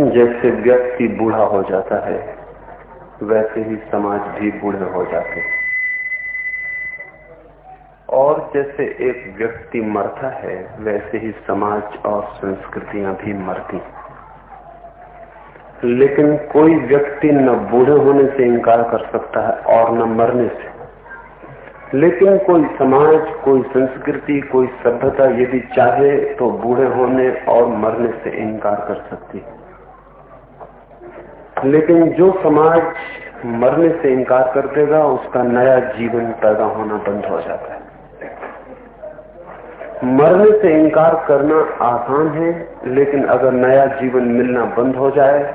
जैसे व्यक्ति बूढ़ा हो जाता है, वैसे ही समाज भी बूढ़े हो जाते हैं। और जैसे एक व्यक्ति मरता है, वैसे ही समाज और संस्कृतियाँ भी मरती लेकिन कोई व्यक्ति न बूढ़े होने से इनकार कर सकता है और न मरने से। लेकिन कोई समाज, कोई संस्कृति, कोई सभ्यता यदि चाहे तो बूढ़े होने और मरने से इनकार कर सकती है। लेकिन जो समाज मरने से इनकार कर देगा, उसका नया जीवन पैदा होना बंद हो जाता है। मरने से इनकार करना आसान है, लेकिन अगर नया जीवन मिलना बंद हो जाए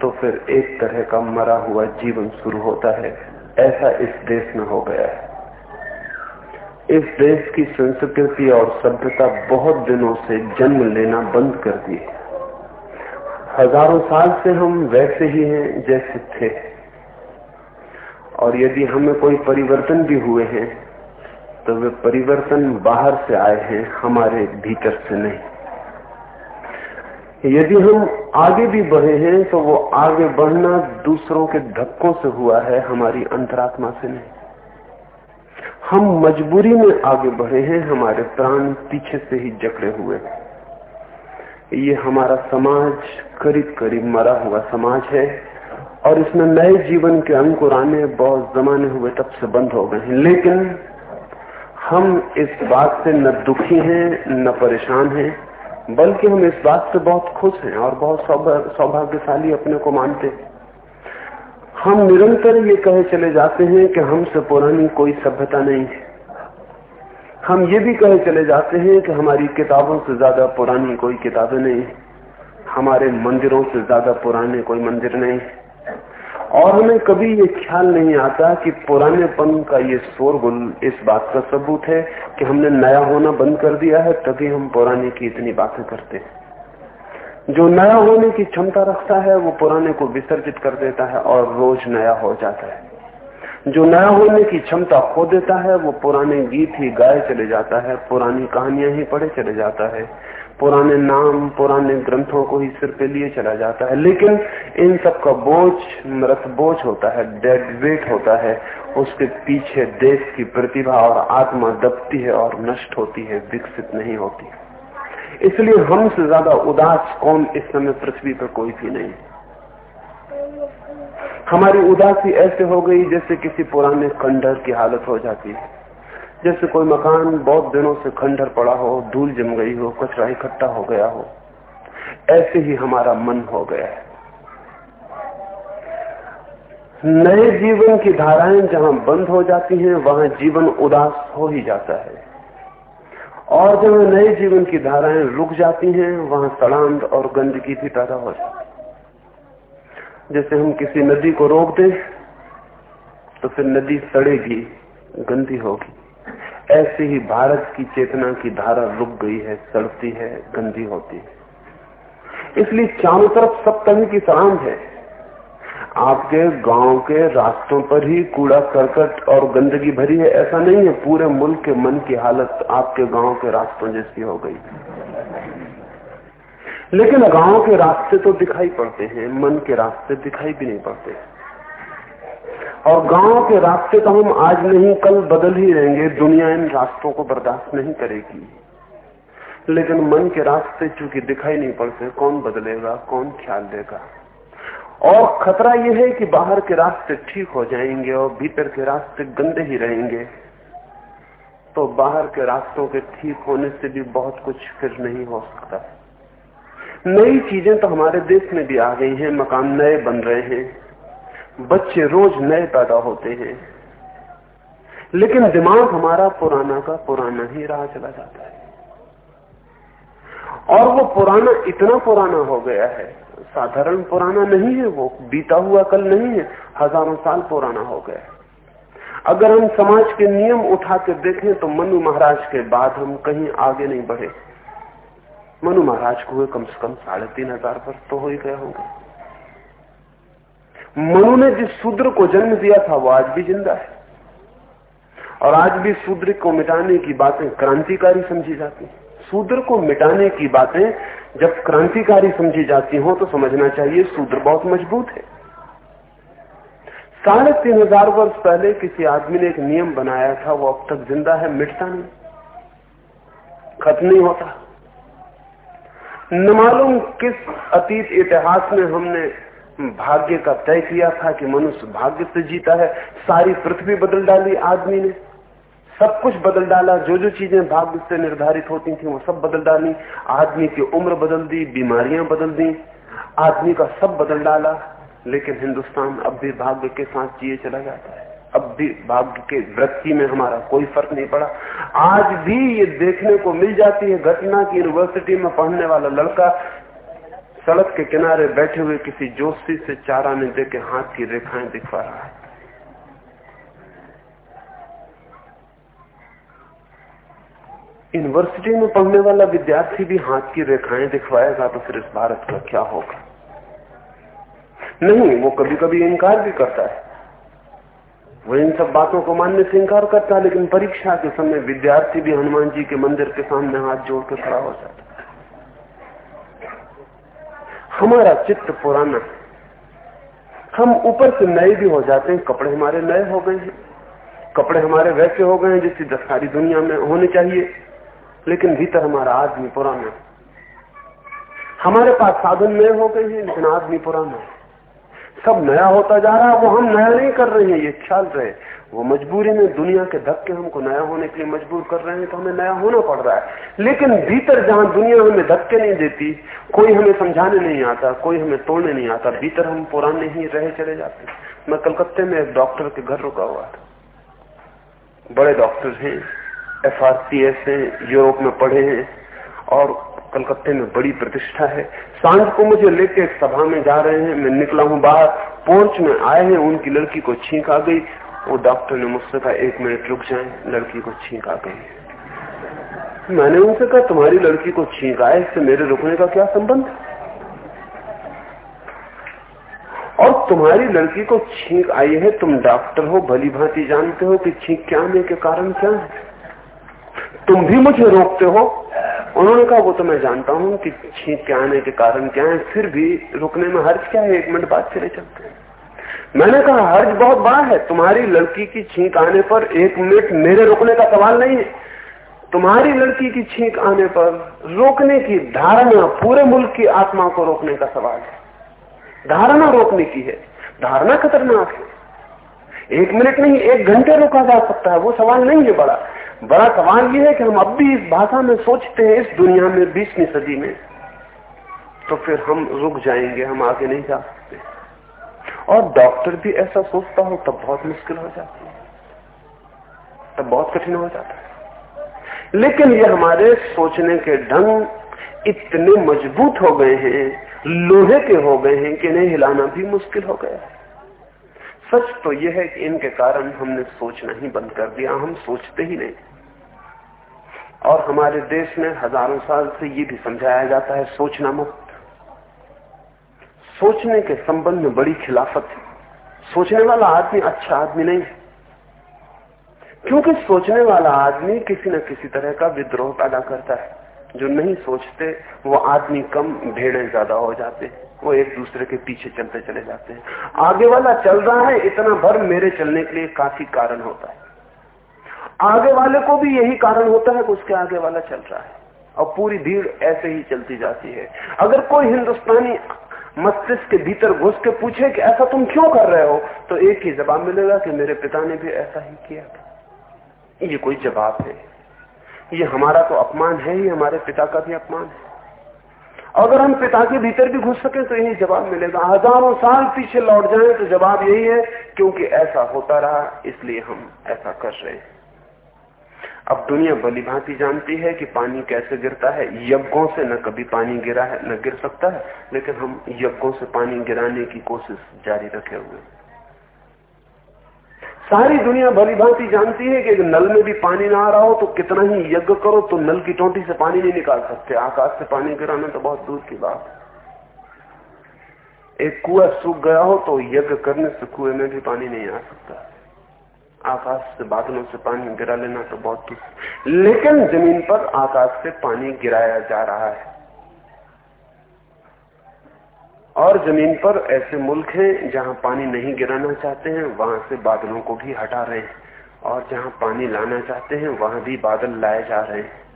तो फिर एक तरह का मरा हुआ जीवन शुरू होता है। ऐसा इस देश में हो गया है। इस देश की संस्कृति और सभ्यता बहुत दिनों से जन्म लेना बंद कर दी है। हज़ारों साल से हम वैसे ही हैं, जैसे थे। और यदि हमें कोई परिवर्तन भी हुए हैं तो वे परिवर्तन बाहर से आए हैं, हमारे भीतर से नहीं। यदि हम आगे भी बढ़े हैं तो वो आगे बढ़ना दूसरों के धक्कों से हुआ है, हमारी अंतरात्मा से नहीं। हम मजबूरी में आगे बढ़े हैं, हमारे प्राण पीछे से ही जकड़े हुए ये हमारा समाज करीब करीब मरा हुआ समाज है और इसमें नए जीवन के अंकुर आने बहुत जमाने हुए तब से बंद हो गए हैं। लेकिन हम इस बात से न दुखी हैं, न परेशान हैं, बल्कि हम इस बात से बहुत खुश हैं और बहुत सौभाग्यशाली अपने को मानते हम निरंतर ये कहे चले जाते हैं कि हमसे पुरानी कोई सभ्यता नहीं है। हम ये भी कहे चले जाते हैं कि हमारी किताबों से ज़्यादा पुरानी कोई किताबें नहीं हमारे मंदिरों से ज़्यादा पुराने कोई मंदिर नहीं और हमें कभी ये ख्याल नहीं आता कि पुरानेपन का ये शोरगुल इस बात का सबूत है कि हमने नया होना बंद कर दिया है, तभी हम पुराने की इतनी बातें करते हैं। जो नया होने की क्षमता रखता है, वो पुराने को विसर्जित कर देता है और रोज नया हो जाता है। जो नया होने की क्षमता खो देता है, वो पुराने गीत ही गाए चले जाता है, पुरानी कहानियाँ ही पढ़े चले जाता है, पुराने नाम, पुराने ग्रंथों को ही सिर पे लिए चला जाता है। लेकिन इन सब का बोझ, मृत बोझ होता है डेड वेट होता है, उसके पीछे देश की प्रतिभा और आत्मा दबती है और नष्ट होती है, विकसित नहीं होती। इसलिए हमसे ज़्यादा उदास कौन इस समय पृथ्वी पर कोई भी नहीं। हमारी उदासी ऐसे हो गई जैसे किसी पुराने खंडर की हालत हो जाती है। जैसे कोई मकान बहुत दिनों से खंडर पड़ा हो, धूल जम गई हो, कचरा इकट्ठा हो गया हो, ऐसे ही हमारा मन हो गया है। नए जीवन की धाराएँ जहाँ बंद हो जाती हैं, वहाँ जीवन उदास हो ही जाता है। और जब नए जीवन की धाराएँ रुक जाती हैं, वहाँ सड़ांत और गंदगी भी पैदा हो जाती जैसे हम किसी नदी को रोक दें तो फिर नदी सड़ेगी, गंदी होगी। ऐसे ही भारत की चेतना की धारा रुक गई है, सड़ती है, गंदी होती है। इसलिए चारों तरफ़ सब तरह की सड़ांत है। आपके गाँव के रास्तों पर ही कूड़ा, करकट और गंदगी भरी है, ऐसा नहीं है, पूरे मुल्क के मन की हालत आपके गाँव के रास्तों जैसी हो गई। लेकिन गाँव के रास्ते तो दिखाई पड़ते हैं, मन के रास्ते दिखाई भी नहीं पड़ते। और गाँव के रास्ते तो हम आज नहीं, कल बदल ही रहेंगे, दुनिया इन रास्तों को बर्दाश्त नहीं करेगी। लेकिन मन के रास्ते चूँकि दिखाई नहीं पड़ते, कौन बदलेगा, कौन ख्याल देगा? और खतरा यह है कि बाहर के रास्ते ठीक हो जाएँगे और भीतर के रास्ते गंदे ही रहेंगे। तो बाहर के रास्तों के ठीक होने से भी बहुत कुछ फिर नहीं हो सकता। नई चीज़ें तो हमारे देश में भी आ गई हैं, मकान नए बन रहे हैं। बच्चे रोज नए पैदा होते हैं। लेकिन दिमाग हमारा पुराना का पुराना ही रहा चला जाता है। और वो पुराना इतना पुराना हो गया है, साधारण पुराना नहीं है वो, बीता हुआ कल नहीं है, हज़ारों साल पुराना हो गया है। अगर हम समाज के नियम उठा के देखें तो मनु महाराज के बाद हम कहीं आगे नहीं बढ़े। मनु महाराज को हुए कम से कम साढ़े तीन हज़ार वर्ष तो हो ही गए होंगे। मनु ने जिस शूद्र को जन्म दिया था, वो आज भी ज़िंदा है। और आज भी शूद्र को मिटाने की बातें क्रांतिकारी समझी जाती है। शूद्र को मिटाने की बातें जब क्रांतिकारी समझी जाती हो तो समझना चाहिए शूद्र बहुत मज़बूत है। साढ़े तीन हज़ार वर्ष पहले किसी आदमी ने एक नियम बनाया था, वो अब तक ज़िंदा है, मिटता नहीं। खत्म नहीं होता। न मालूम किस अतीत इतिहास में हमने भाग्य का तय किया था कि मनुष्य भाग्य से जीता है। सारी पृथ्वी बदल डाली, आदमी ने। सब कुछ बदल डाला, जो जो चीज़ें भाग्य से निर्धारित होती थी, वो सब बदल डाली। आदमी की उम्र बदल दी, बीमारियाँ बदल दी, आदमी का सब बदल डाला। लेकिन हिंदुस्तान अब भी भाग्य के साथ जिए चला जाता है। अब भी भाग्य के वृत्ति में हमारा कोई फ़र्क नहीं पड़ा। आज भी ये देखने को मिल जाती है घटना की यूनिवर्सिटी में पढ़ने वाला लड़का सड़क के किनारे बैठे हुए किसी जोशी से चारा ने दे के हाथ की रेखाएँ दिखवा रहा है। यूनिवर्सिटी में पढ़ने वाला विद्यार्थी भी हाथ की रेखाएँ दिखवाएगा तो फिर इस भारत का क्या होगा? नहीं, वो कभी कभी इनकार भी करता है। वो इन सब बातों को मानने से इंकार करता है लेकिन परीक्षा के समय विद्यार्थी भी हनुमान जी के मंदिर के सामने हाथ जोड़ के खड़ा हो जाता। हमारा चित्त पुराना हम ऊपर से नए भी हो जाते हैं, कपड़े हमारे नए हो गए हैं। कपड़े हमारे वैसे हो गए हैं जिसकी सारी दुनिया में होने चाहिए, लेकिन भीतर हमारा आदमी पुराना हमारे पास साधन नए हो गए हैं, लेकिन आदमी पुराना है। सब नया होता जा रहा है, वो हम नया नहीं कर रहे हैं, ये ख्याल रहे। वो मजबूरी में दुनिया के धक्के हमको नया होने के लिए मजबूर कर रहे हैं तो हमें नया होना पड़ रहा है। लेकिन भीतर जहाँ दुनिया हमें धक्के नहीं देती, कोई हमें समझाने नहीं आता, कोई हमें तोड़ने नहीं आता, भीतर हम पुराने ही रहे चले जाते मैं कलकत्ते में एक डॉक्टर के घर रुका हुआ था। बड़े डॉक्टर हैं, एफ़ आर सी एस है, यूरोप में पढ़े हैं, और कलकत्ते में बड़ी प्रतिष्ठा है। साँझ को मुझे लेके सभा में जा रहे हैं। मैं निकला हूँ बाहर। पोर्च में आए हैं। उनकी लड़की को छींक आ गई। वो डॉक्टर ने मुझसे कहा, एक मिनट रुक जाए। लड़की को छींक आ गई मैंने उनसे कहा, तुम्हारी लड़की को छींक आए। इससे मेरे रुकने का क्या संबंध और तुम्हारी लड़की को छींक आई है। तुम डॉक्टर हो। भली भांति जानते हो कि छींक क्या आने के कारण क्या है। तुम भी मुझे रोकते हो। उन्होंने कहा, वो तो मैं जानता हूँ कि छींक आने के कारण क्या है, फिर भी रुकने में हर्ज क्या है? एक मिनट बाद चले चलते हैं। मैंने कहा, हर्ज बहुत बड़ा है। तुम्हारी लड़की की छींक आने पर एक मिनट मेरे रुकने का सवाल नहीं है। तुम्हारी लड़की की छींक आने पर रोकने की धारणा पूरे मुल्क की आत्मा को रोकने का सवाल है। धारणा रोकने की है। धारणा खतरनाक है। एक मिनट नहीं, एक घंटे रोका जा सकता है। वो सवाल नहीं है बड़ा। बड़ा सवाल यह है कि हम अब भी इस भाषा में सोचते हैं, इस दुनिया में, बीसवीं सदी में। तो फिर हम रुक जाएँगे, हम आगे नहीं जा सकते। और डॉक्टर भी ऐसा सोचता हो, तब बहुत मुश्किल हो जाती है। तब बहुत कठिन हो जाता है। लेकिन ये हमारे सोचने के ढंग इतने मज़बूत हो गए हैं, लोहे के हो गए हैं, कि इन्हें हिलाना भी मुश्किल हो गया है। सच तो यह है कि इनके कारण हमने सोचना ही बंद कर दिया, हम सोचते ही नहीं। और हमारे देश में हज़ारों साल से ये भी समझाया जाता है, सोचना मत। सोचने के संबंध में बड़ी खिलाफत है। सोचने वाला आदमी अच्छा आदमी नहीं है। क्योंकि सोचने वाला आदमी किसी न किसी तरह का विद्रोह पैदा करता है। जो नहीं सोचते, वो आदमी कम, भेड़े ज़्यादा हो जाते हैं। वो एक दूसरे के पीछे चलते चले जाते हैं। आगे वाला चल रहा है, इतना भर मेरे चलने के लिए काफ़ी कारण होता है। आगे वाले को भी यही कारण होता है कि उसके आगे वाला चल रहा है। और पूरी भीड़ ऐसे ही चलती जाती है। अगर कोई हिंदुस्तानी मस्तिष्क के भीतर घुस के पूछे कि ऐसा तुम क्यों कर रहे हो तो एक ही जवाब मिलेगा कि मेरे पिता ने भी ऐसा ही किया था। ये कोई जवाब है। ये हमारा तो अपमान है ही हमारे पिता का भी अपमान है। अगर हम पिता के भीतर भी घुस सके तो यही जवाब मिलेगा। हज़ारों साल पीछे लौट जाए तो जवाब यही है, क्योंकि ऐसा होता रहा, इसलिए हम ऐसा कर रहे हैं। अब दुनिया भली भांति जानती है कि पानी कैसे गिरता है। यज्ञों से न कभी पानी गिरा है, न गिर सकता है, लेकिन हम यज्ञों से पानी गिराने की कोशिश जारी रखे हुए सारी दुनिया भली भांति जानती है कि अगर नल में भी पानी ना आ रहा हो तो कितना ही यज्ञ करो तो नल की टोटी से पानी नहीं निकाल सकते। आकाश से पानी गिराना तो बहुत दूर की बात है। एक कुआ सूख गया हो तो यज्ञ करने से कुएँ में भी पानी नहीं आ सकता। आकाश से बादलों से पानी गिरा लेना तो बहुत लेकिन ज़मीन पर आकाश से पानी गिराया जा रहा है। और ज़मीन पर ऐसे मुल्क हैं जहाँ पानी नहीं गिराना चाहते हैं, वहाँ से बादलों को भी हटा रहे हैं। और जहाँ पानी लाना चाहते हैं, वहाँ भी बादल लाए जा रहे हैं।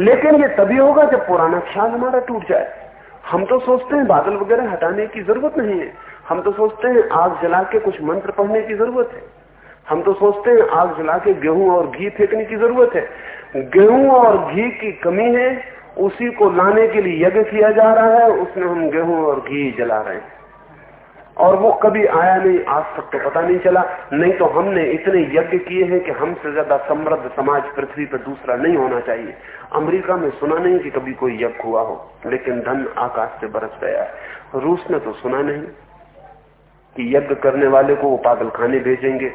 लेकिन ये तभी होगा जब पुराना ख्याल हमारा टूट जाए। हम तो सोचते हैं बादल वगैरह हटाने की ज़रूरत नहीं है। हम तो सोचते हैं आग जला के कुछ मंत्र पढ़ने की ज़रूरत है। हम तो सोचते हैं, आग जला के गेहूँ और घी फेंकने की ज़रूरत है। गेहूँ और घी की कमी है, उसी को लाने के लिए यज्ञ किया जा रहा है, उसमें हम गेहूँ और घी जला रहे हैं। और वो कभी आया नहीं, आज तक तो पता नहीं चला। नहीं तो हमने इतने यज्ञ किए हैं कि हमसे ज़्यादा समृद्ध समाज पृथ्वी पर दूसरा नहीं होना चाहिए। अमेरिका में सुना नहीं कि कभी कोई यज्ञ हुआ हो, लेकिन धन आकाश से बरस गया है। रूस में तो सुना नहीं कि यज्ञ करने वाले को वो पागल खाने भेजेंगे।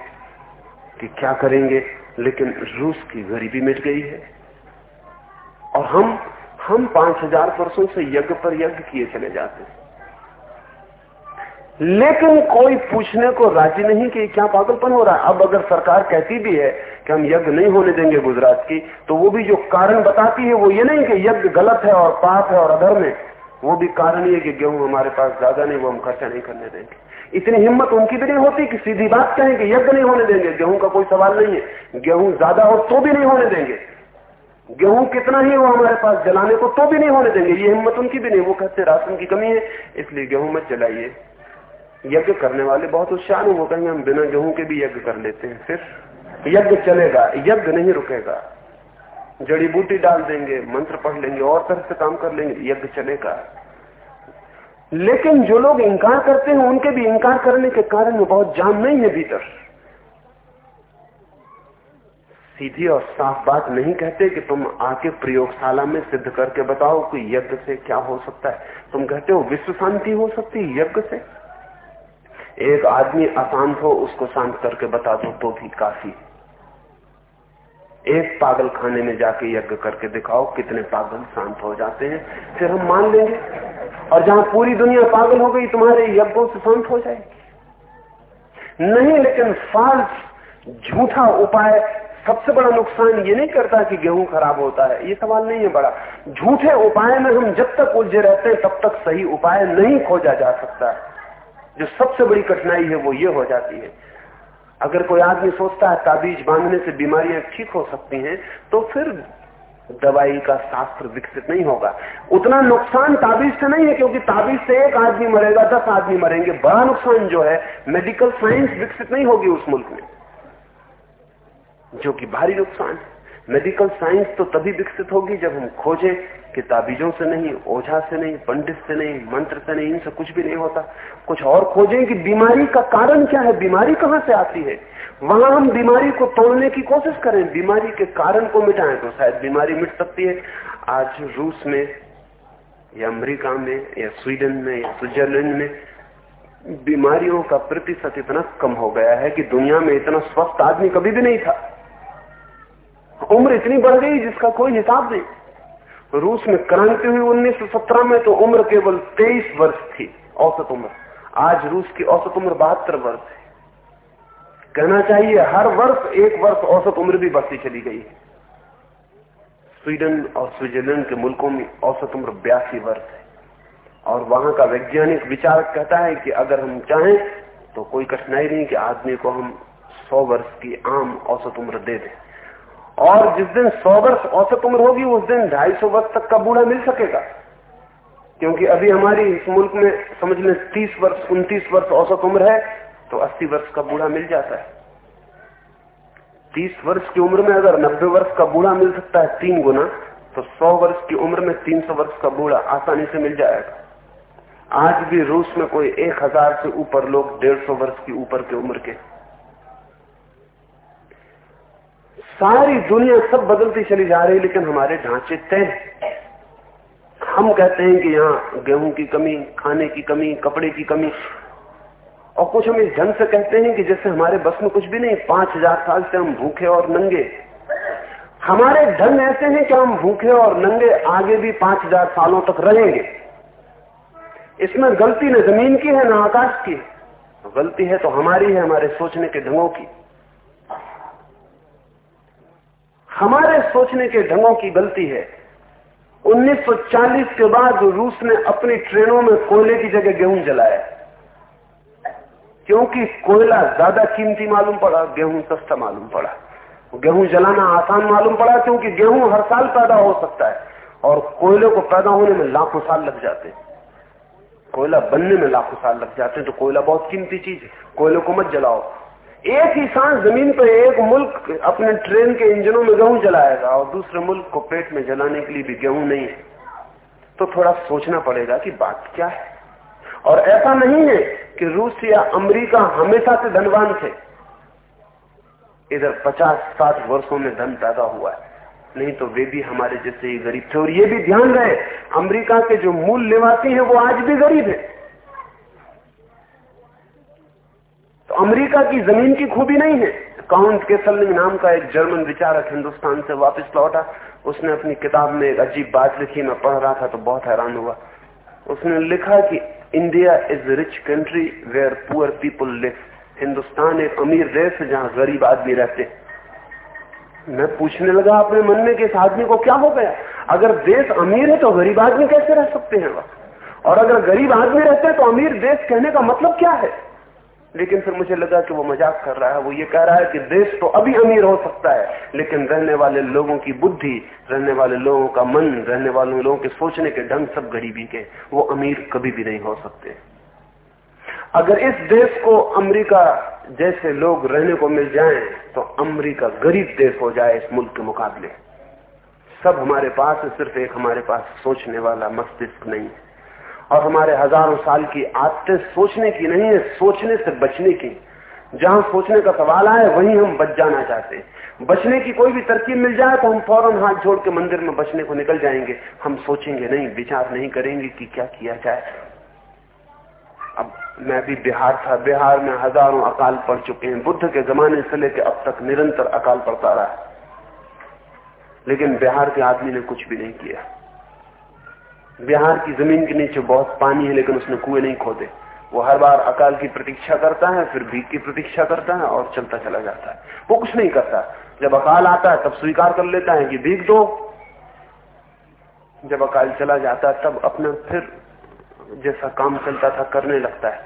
कि क्या करेंगे, लेकिन रूस की गरीबी मिट गई है। और हम हम पाँच हज़ार वर्षों से यज्ञ पर यज्ञ किए चले जाते हैं। लेकिन कोई पूछने को राज़ी नहीं कि क्या पागलपन हो रहा है। अब अगर सरकार कहती भी है कि हम यज्ञ नहीं होने देंगे गुजरात की तो वो भी जो कारण बताती है, वो ये नहीं कि यज्ञ गलत है और पाप है और अधर्म है। वो भी कारण ये कि गेहूँ हमारे पास ज़्यादा नहीं, वो हम खर्चा नहीं करने देंगे। इतनी हिम्मत उनकी भी नहीं होती कि सीधी बात कहें कि यज्ञ नहीं होने देंगे, गेहूँ का कोई सवाल नहीं है। गेहूँ ज़्यादा हो तो भी नहीं होने देंगे। गेहूँ कितना ही हो हमारे पास, जलाने को तो भी नहीं होने देंगे। ये हिम्मत उनकी भी नहीं, वो कहते राशन की कमी है, इसलिए गेहूँ मत जलाइए। यज्ञ करने वाले बहुत उत्साह हो कहेंगे, हम बिना गेहूँ के भी यज्ञ कर लेते हैं, फिर यज्ञ चलेगा, यज्ञ नहीं रुकेगा। जड़ी बूटी डाल देंगे, मंत्र पढ़ लेंगे, और तरह से काम कर लेंगे, यज्ञ चलेगा। लेकिन जो लोग इंकार करते हैं, उनके भी इंकार करने के कारण बहुत जान नहीं है भीतर। सीधी और साफ़ बात नहीं कहते कि तुम आके प्रयोगशाला में सिद्ध करके बताओ कि यज्ञ से क्या हो सकता है। तुम कहते हो विश्व शांति हो सकती है यज्ञ से। एक आदमी अशांत हो, उसको शांत करके बता दो तो भी काफ़ी। एक पागल खाने में जाके यज्ञ करके दिखाओ कितने पागल शांत हो जाते हैं। फिर हम मान लेंगे। और जहाँ पूरी दुनिया पागल हो गई, तुम्हारे यज्ञों से शांत हो जाएगी। नहीं, लेकिन फाल्स झूठा उपाय सबसे बड़ा नुकसान ये नहीं करता कि गेहूँ खराब होता है। ये सवाल नहीं है बड़ा। झूठे उपाय में हम जब तक उलझे रहते हैं, तब तक सही उपाय नहीं खोजा जा सकता। जो सबसे बड़ी कठिनाई है, वो ये हो जाती है। अगर कोई आदमी सोचता है ताबीज बांधने से बीमारियाँ ठीक हो सकती हैं तो फिर दवाई का शास्त्र विकसित नहीं होगा। उतना नुकसान ताबीज से नहीं है, क्योंकि ताबीज से एक आदमी मरेगा, दस आदमी मरेंगे। बड़ा नुकसान जो है मेडिकल साइंस विकसित नहीं होगी उस मुल्क में। जो कि भारी नुकसान मेडिकल साइंस तो तभी विकसित होगी जब हम खोजें कि ताबीजों से नहीं, ओझा से नहीं, पंडित से नहीं, मंत्र से नहीं, इनसे कुछ भी नहीं होता। कुछ और खोजें कि बीमारी का कारण क्या है, बीमारी कहाँ से आती है? वहाँ हम बीमारी को तोड़ने की कोशिश करें, बीमारी के कारण को मिटाएँ तो शायद बीमारी मिट सकती है। आज रूस में, या अमेरिका में, या स्वीडन में, या स्विट्जरलैंड में बीमारियों का प्रतिशत इतना कम हो गया है कि दुनिया में इतना स्वस्थ आदमी कभी भी नहीं था। उम्र इतनी बढ़ गई जिसका कोई हिसाब नहीं। रूस में क्रांति हुई 1917 में तो उम्र केवल 23 वर्ष थी, औसत उम्र। आज रूस की औसत उम्र बहत्तर वर्ष है। कहना चाहिए, हर वर्ष एक वर्ष औसत उम्र भी बढ़ती चली गई है। स्वीडन और स्विट्जरलैंड के मुल्कों में औसत उम्र बयासी वर्ष है। और वहाँ का वैज्ञानिक विचार कहता है कि अगर हम चाहें तो कोई कठिनाई नहीं कि आदमी को हम सौ वर्ष की आम औसत उम्र दे दें। और जिस दिन सौ वर्ष औसत उम्र होगी, उस दिन ढाई सौ वर्ष तक का बूढ़ा मिल सकेगा। क्योंकि अभी हमारी इस मुल्क में, समझ लें, तीस वर्ष, उनतीस वर्ष औसत उम्र है तो अस्सी वर्ष का बूढ़ा मिल जाता है। तीस वर्ष की उम्र में अगर नब्बे वर्ष का बूढ़ा मिल सकता है तीन गुना तो सौ वर्ष की उम्र में तीन सौ वर्ष का बूढ़ा आसानी से मिल जाएगा। आज भी रूस में कोई एक हज़ार से ऊपर लोग डेढ़ सौ वर्ष की ऊपर की उम्र के सारी दुनिया सब बदलती चली जा रही, लेकिन हमारे ढांचे तय हम कहते हैं कि यहाँ गेहूँ की कमी, खाने की कमी, कपड़े की कमी, और कुछ हम इस ढंग से कहते हैं कि जैसे हमारे बस में कुछ भी नहीं, पाँच हज़ार साल से हम भूखे और नंगे। हमारे ढंग ऐसे हैं कि हम भूखे और नंगे आगे भी पाँच हज़ार सालों तक रहेंगे। इसमें गलती न ज़मीन की है, न आकाश की गलती है तो हमारी है, हमारे सोचने के ढंगों की। हमारे सोचने के ढंगों की गलती है। 1940 के बाद रूस ने अपनी ट्रेनों में कोयले की जगह गेहूँ जलाया। क्योंकि कोयला ज़्यादा कीमती मालूम पड़ा, गेहूँ सस्ता मालूम पड़ा। गेहूँ जलाना आसान मालूम पड़ा, क्योंकि गेहूँ हर साल पैदा हो सकता है और कोयले को पैदा होने में लाखों साल लग जाते। कोयला बनने में लाखों साल लग जाते तो कोयला बहुत कीमती चीज़ है। कोयले को मत जलाओ। एक ही सांस ज़मीन पर एक मुल्क अपने ट्रेन के इंजनों में गेहूँ जलाएगा और दूसरे मुल्क को पेट में जलाने के लिए भी गेहूँ नहीं है। तो थोड़ा सोचना पड़ेगा कि बात क्या है। और ऐसा नहीं है कि रूस या अमेरिका हमेशा से धनवान थे। इधर पचास साठ वर्षों में धन पैदा हुआ है। नहीं तो वे भी हमारे जैसे ही गरीब थे। और ये भी ध्यान रहे, अमेरिका के जो मूल निवासी हैं, वो आज भी गरीब है तो अमेरिका की ज़मीन की खूबी नहीं है। काउंट केसलिंग नाम का एक जर्मन विचारक हिंदुस्तान से वापस लौटा। उसने अपनी किताब में एक अजीब बात लिखी, मैं पढ़ रहा था तो बहुत हैरान हुआ। उसने लिखा कि, India is rich country where poor people live. Hindustan एक अमीर देश है जहाँ गरीब आदमी रहते मैं पूछने लगा अपने मन में कि इस आदमी को क्या हो गया? अगर देश अमीर है तो गरीब आदमी कैसे रह सकते हैं और अगर गरीब आदमी रहते हैं तो अमीर देश कहने का मतलब क्या है? लेकिन फिर मुझे लगा कि वो मज़ाक कर रहा है, वो ये कह रहा है कि देश तो अभी अमीर हो सकता है, लेकिन रहने वाले लोगों की बुद्धि, रहने वाले लोगों का मन, रहने वाले लोगों के सोचने के ढंग सब गरीबी के, वो अमीर कभी भी नहीं हो सकते। अगर इस देश को अमेरिका जैसे लोग रहने को मिल जाएँ तो अमेरिका गरीब देश हो जाए इस मुल्क के मुकाबले। सब हमारे पास है सिर्फ़ एक हमारे पास सोचने वाला मस्तिष्क नहीं है। और हमारे हज़ारों साल की आदतें सोचने की नहीं है, सोचने से बचने की। जहाँ सोचने का सवाल आए, वहीं हम बच जाना चाहते हैं। बचने की कोई भी तरकीब मिल जाए तो हम फ़ौरन हाथ जोड़ के मंदिर में बचने को निकल जाएँगे। हम सोचेंगे नहीं, विचार नहीं करेंगे कि क्या किया जाए। अब मैं भी बिहार था, बिहार में हज़ारों अकाल पड़ चुके हैं। बुद्ध के जमाने से लेकर अब तक निरंतर अकाल पड़ता रहा है। लेकिन बिहार के आदमी ने कुछ भी नहीं किया। बिहार की ज़मीन के नीचे बहुत पानी है, लेकिन उसने कुएँ नहीं खोदे। वो हर बार अकाल की प्रतीक्षा करता है, फिर भीख की प्रतीक्षा करता है और चलता चला जाता है। वो कुछ नहीं करता। जब अकाल आता है, तब स्वीकार कर लेता है कि भीख दो। जब अकाल चला जाता है, तब अपना फिर जैसा काम चलता था, करने लगता है।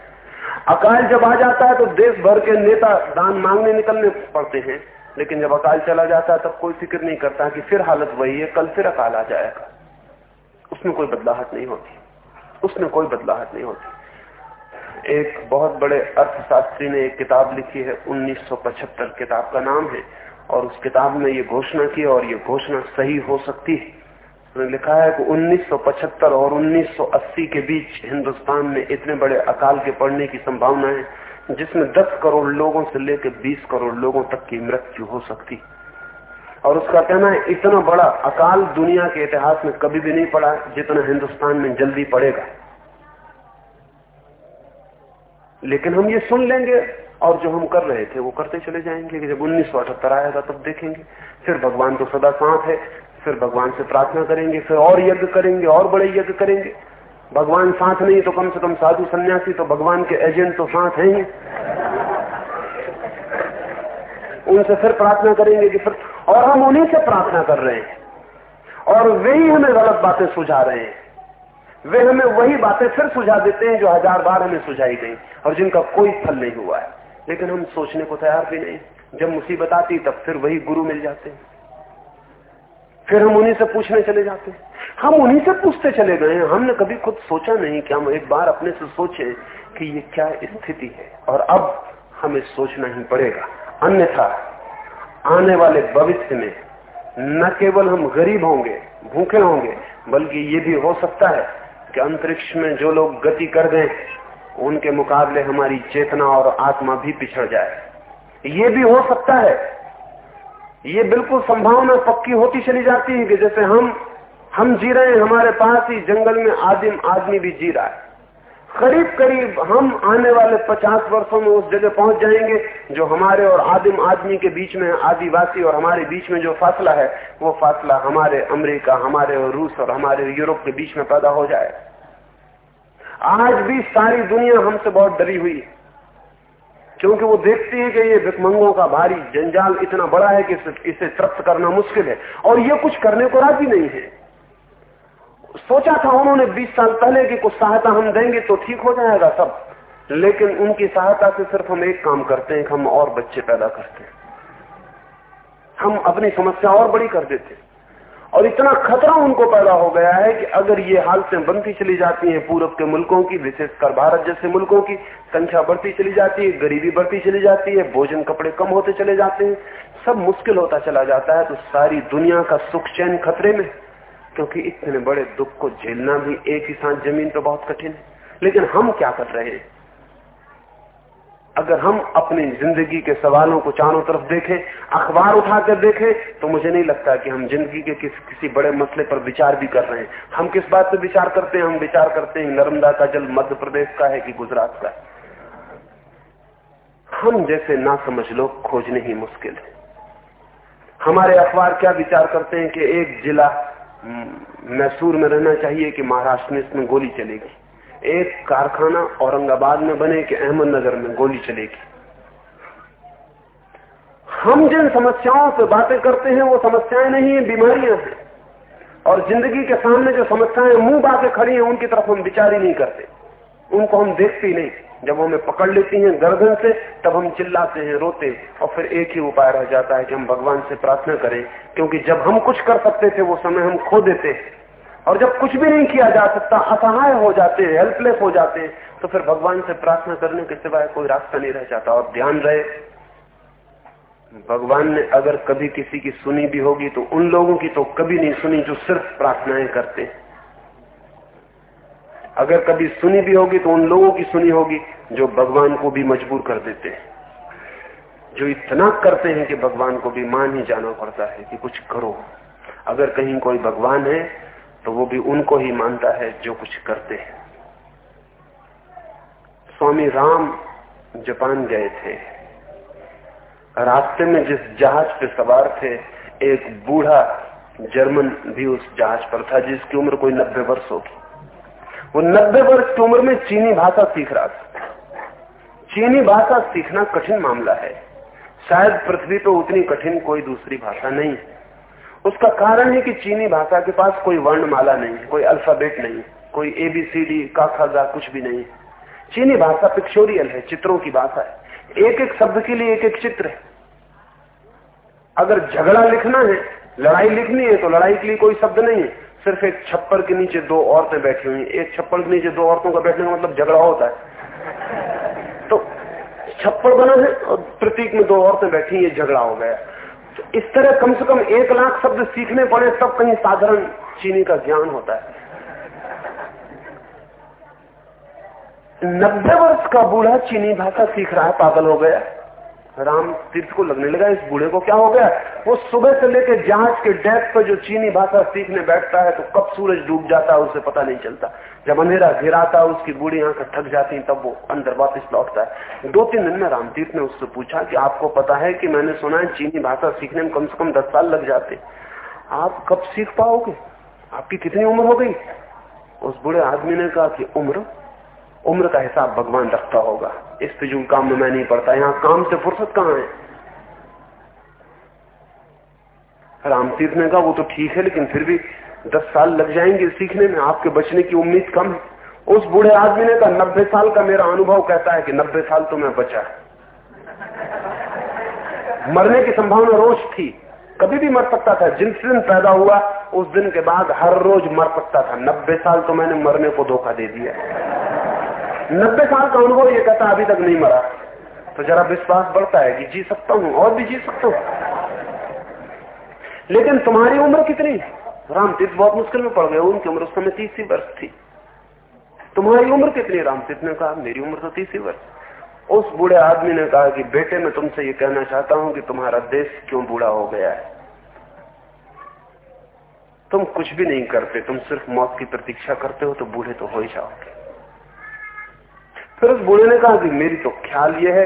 अकाल जब आ जाता है तो देश भर के नेता दान मांगने निकलने पड़ते हैं। लेकिन जब अकाल चला जाता है, तब कोई फ़िक्र नहीं करता कि फिर हालत वही है, कल फिर अकाल आ जाएगा। उसमें कोई बदलाहट नहीं होती। उसमें कोई बदलाहट नहीं होती। एक बहुत बड़े अर्थशास्त्री ने एक किताब लिखी है 1975 किताब का नाम है, और उस किताब में ये घोषणा की, और ये घोषणा सही हो सकती है। उसने लिखा है कि 1975 और 1980 के बीच हिंदुस्तान में इतने बड़े अकाल के पड़ने की संभावना है, जिसमें 10 करोड़ लोगों से लेकर 20 करोड़ लोगों तक की मृत्यु हो सकती और उसका कहना है, इतना बड़ा अकाल दुनिया के इतिहास में कभी भी नहीं पड़ा जितना हिंदुस्तान में जल्दी पड़ेगा। लेकिन हम ये सुन लेंगे, और जो हम कर रहे थे वो करते चले जाएँगे कि जब उन्नीस आएगा तब देखेंगे। फिर भगवान तो सदा साथ है, फिर भगवान से प्रार्थना करेंगे, फिर और यज्ञ करेंगे, और बड़े यज्ञ करेंगे। भगवान साथ नहीं तो कम से कम साधु सन्यासी तो भगवान के एजेंट तो साथ हैं ही। उनसे फिर प्रार्थना करेंगे कि फिर और हम उन्हीं से प्रार्थना कर रहे हैं। और वे ही हमें गलत बातें सुझा रहे हैं। वे हमें वही बातें फिर सुझा देते हैं जो हज़ार बार हमें सुझाई गई और जिनका कोई फल नहीं हुआ है। लेकिन हम सोचने को तैयार भी नहीं। जब मुसीबत आती, तब फिर वही गुरु मिल जाते हैं। फिर हम उन्हीं से पूछने चले जाते हैं। हम उन्हीं से पूछते चले गए हैं। हमने कभी खुद सोचा नहीं कि हम एक बार अपने से सोचे कि ये क्या स्थिति है। और अब हमें सोचना ही पड़ेगा। अन्यथा आने वाले भविष्य में न केवल हम गरीब होंगे, भूखे होंगे, बल्कि ये भी हो सकता है कि अंतरिक्ष में जो लोग गति कर गए उनके मुकाबले हमारी चेतना और आत्मा भी पिछड़ जाए। ये भी हो सकता है। ये बिल्कुल संभावना पक्की होती चली जाती है कि जैसे हम हम जी रहे हैं, हमारे पास ही जंगल में आदिम आदमी भी जी रहा है। करीब करीब हम आने वाले पचास वर्षों में उस जगह पहुँच जाएँगे जो हमारे और आदिम आदमी के बीच में आदिवासी और हमारे बीच में जो फासला है, वो फासला हमारे अमेरिका, हमारे और रूस और हमारे यूरोप के बीच में पैदा हो जाए। आज भी सारी दुनिया हमसे बहुत डरी हुई क्योंकि वो देखती है कि ये भिकमंगों का भारी जंजाल इतना बड़ा है कि इसे तृप्त करना मुश्किल है, और ये कुछ करने को राज़ी नहीं है। सोचा था उन्होंने 20 साल पहले कि कुछ सहायता हम देंगे तो ठीक हो जाएगा सब। लेकिन उनकी सहायता से सिर्फ़ हम एक काम करते हैं हम और बच्चे पैदा करते हैं। हम अपनी समस्या और बड़ी कर देते हैं। और इतना खतरा उनको पैदा हो गया है कि अगर ये हालतें बनती चली जाती हैं पूरब के मुल्कों की, विशेषकर भारत जैसे मुल्कों की, संख्या बढ़ती चली जाती है, गरीबी बढ़ती चली जाती है, भोजन कपड़े कम होते चले जाते हैं, सब मुश्किल होता चला जाता है तो सारी दुनिया का सुख चैन खतरे में क्योंकि इतने बड़े दुख को झेलना भी एक ही साथ ज़मीन पर बहुत कठिन है। लेकिन हम क्या कर रहे हैं? अगर हम अपनी ज़िंदगी के सवालों को चारों तरफ़ देखें अखबार उठाकर देखें तो मुझे नहीं लगता कि हम ज़िंदगी के किस, किसी बड़े मसले पर विचार भी कर रहे हैं। हम किस बात पर विचार करते हैं? हम विचार करते हैं नर्मदा का जल मध्य प्रदेश का है कि गुजरात का है। हम जैसे ना समझ लोग खोजने ही मुश्किल है। हमारे अखबार क्या विचार करते हैं कि एक जिला मैसूर में रहना चाहिए कि महाराष्ट्र में इसमें गोली चलेगी। एक कारखाना औरंगाबाद में बने कि अहमदनगर में गोली चलेगी। हम जिन समस्याओं से बातें करते हैं, वो समस्याएँ नहीं है, बीमारियाँ हैं। और ज़िंदगी के सामने जो समस्याएँ, मुँह बातें खड़ी हैं, उनकी तरफ़ हम विचार ही नहीं करते। उनको हम देखते ही नहीं। जब हमें पकड़ लेती हैं गर्दन से, तब हम चिल्लाते हैं, रोते और फिर एक ही उपाय रह जाता है कि हम भगवान से प्रार्थना करें। क्योंकि जब हम कुछ कर सकते थे, वो समय हम खो देते और जब कुछ भी नहीं किया जा सकता असहाय हो जाते हैं हेल्पलेस हो जाते हैं तो फिर भगवान से प्रार्थना करने के सिवाय कोई रास्ता नहीं रह जाता। और ध्यान रहे, भगवान ने अगर कभी किसी की सुनी भी होगी तो उन लोगों की तो कभी नहीं सुनी जो सिर्फ़ प्रार्थनाएँ करते अगर कभी सुनी भी होगी तो उन लोगों की सुनी होगी। जो भगवान को भी मजबूर कर देते हैं। जो इतना करते हैं कि भगवान को भी मान ही जाना पड़ता है कि कुछ करो। अगर कहीं कोई भगवान है तो वो भी उनको ही मानता है जो कुछ करते हैं। स्वामी राम जापान गए थे। रास्ते में जिस जहाज़ पे सवार थे, एक बूढ़ा जर्मन भी उस जहाज़ पर था, जिसकी उम्र कोई नब्बे वर्ष होगी। वो नब्बे वर्ष की उम्र में चीनी भाषा सीख रहा था। चीनी भाषा सीखना कठिन मामला है। शायद पृथ्वी पर उतनी कठिन कोई दूसरी भाषा नहीं है। उसका कारण है कि चीनी भाषा के पास कोई वर्णमाला नहीं है, कोई अल्फ़ाबेट नहीं कोई एबीसीडी का खजा कुछ भी नहीं चीनी भाषा पिक्चोरियल है, चित्रों की भाषा है। एक एक शब्द के लिए एक एक चित्र है। अगर झगड़ा लिखना है, लड़ाई लिखनी है तो लड़ाई के लिए कोई शब्द नहीं है। सिर्फ़ एक छप्पर के नीचे दो औरतें बैठी हुई एक छप्पर के नीचे दो औरतों का बैठने का मतलब झगड़ा होता है। तो छप्पर बना है और प्रतीक में दो औरतें बैठी ये झगड़ा हो गया। तो इस तरह कम से कम एक लाख शब्द सीखने पड़े, तब कहीं साधारण चीनी का ज्ञान होता है। नब्बे वर्ष का बूढ़ा चीनी भाषा सीख रहा है, पागल हो गया। राम तीर्थ को लगने लगा, इस बूढ़े को क्या हो गया? वो सुबह से लेकर जहाज़ के डेक पर जो चीनी भाषा सीखने बैठता है तो कब सूरज डूब जाता है उसे पता नहीं चलता। जब अंधेरा घिराता है, उसकी बूढ़ी आँखें थक जाती है, तब वो अंदर वापस लौटता है। दो तीन दिन में रामतीर्थ ने उससे पूछा कि आपको पता है कि मैंने सुना है चीनी भाषा सीखने में कम से कम दस साल लग जाते। आप कब सीख पाओगे? आपकी कितनी उम्र हो गई? उस बूढ़े आदमी ने कहा कि उम्र उम्र का हिसाब भगवान रखता होगा। इस फिजूल काम में मैं नहीं पड़ता यहाँ काम से फुर्सत कहाँ है? रामतीर्थ ने कहा वो तो ठीक है, लेकिन फिर भी दस साल लग जाएँगे सीखने में, आपके बचने की उम्मीद कम है। उस बूढ़े आदमी ने कहा, नब्बे साल का मेरा अनुभव कहता है कि नब्बे साल तो मैं बचा। मरने की संभावना रोज थी। कभी भी मर सकता था। जिस दिन पैदा हुआ, उस दिन के बाद हर रोज मर सकता था। नब्बे साल तो मैंने मरने को धोखा दे दिया। नब्बे साल का अनुभव ये कहता अभी तक नहीं मरा। तो जरा विश्वास बढ़ता है कि जी सकता हूँ, और भी जी सकता हूँ। लेकिन तुम्हारी उम्र कितनी? रामतीर्थ बहुत मुश्किल में पड़ गए, उनकी उम्र उस समय तीसरी वर्ष थी। तुम्हारी उम्र कितनी? रामतीर्थ ने कहा, मेरी उम्र तो तीसरी वर्ष। उस बूढ़े आदमी ने कहा कि बेटे, मैं तुमसे ये कहना चाहता हूँ कि तुम्हारा देश क्यों बूढ़ा हो गया है? तुम कुछ भी नहीं करते, तुम सिर्फ़ मौत की प्रतीक्षा करते हो तो बूढ़े तो हो ही जाओगे। फिर उस बूढ़े ने कहा कि मेरी तो ख्याल ये है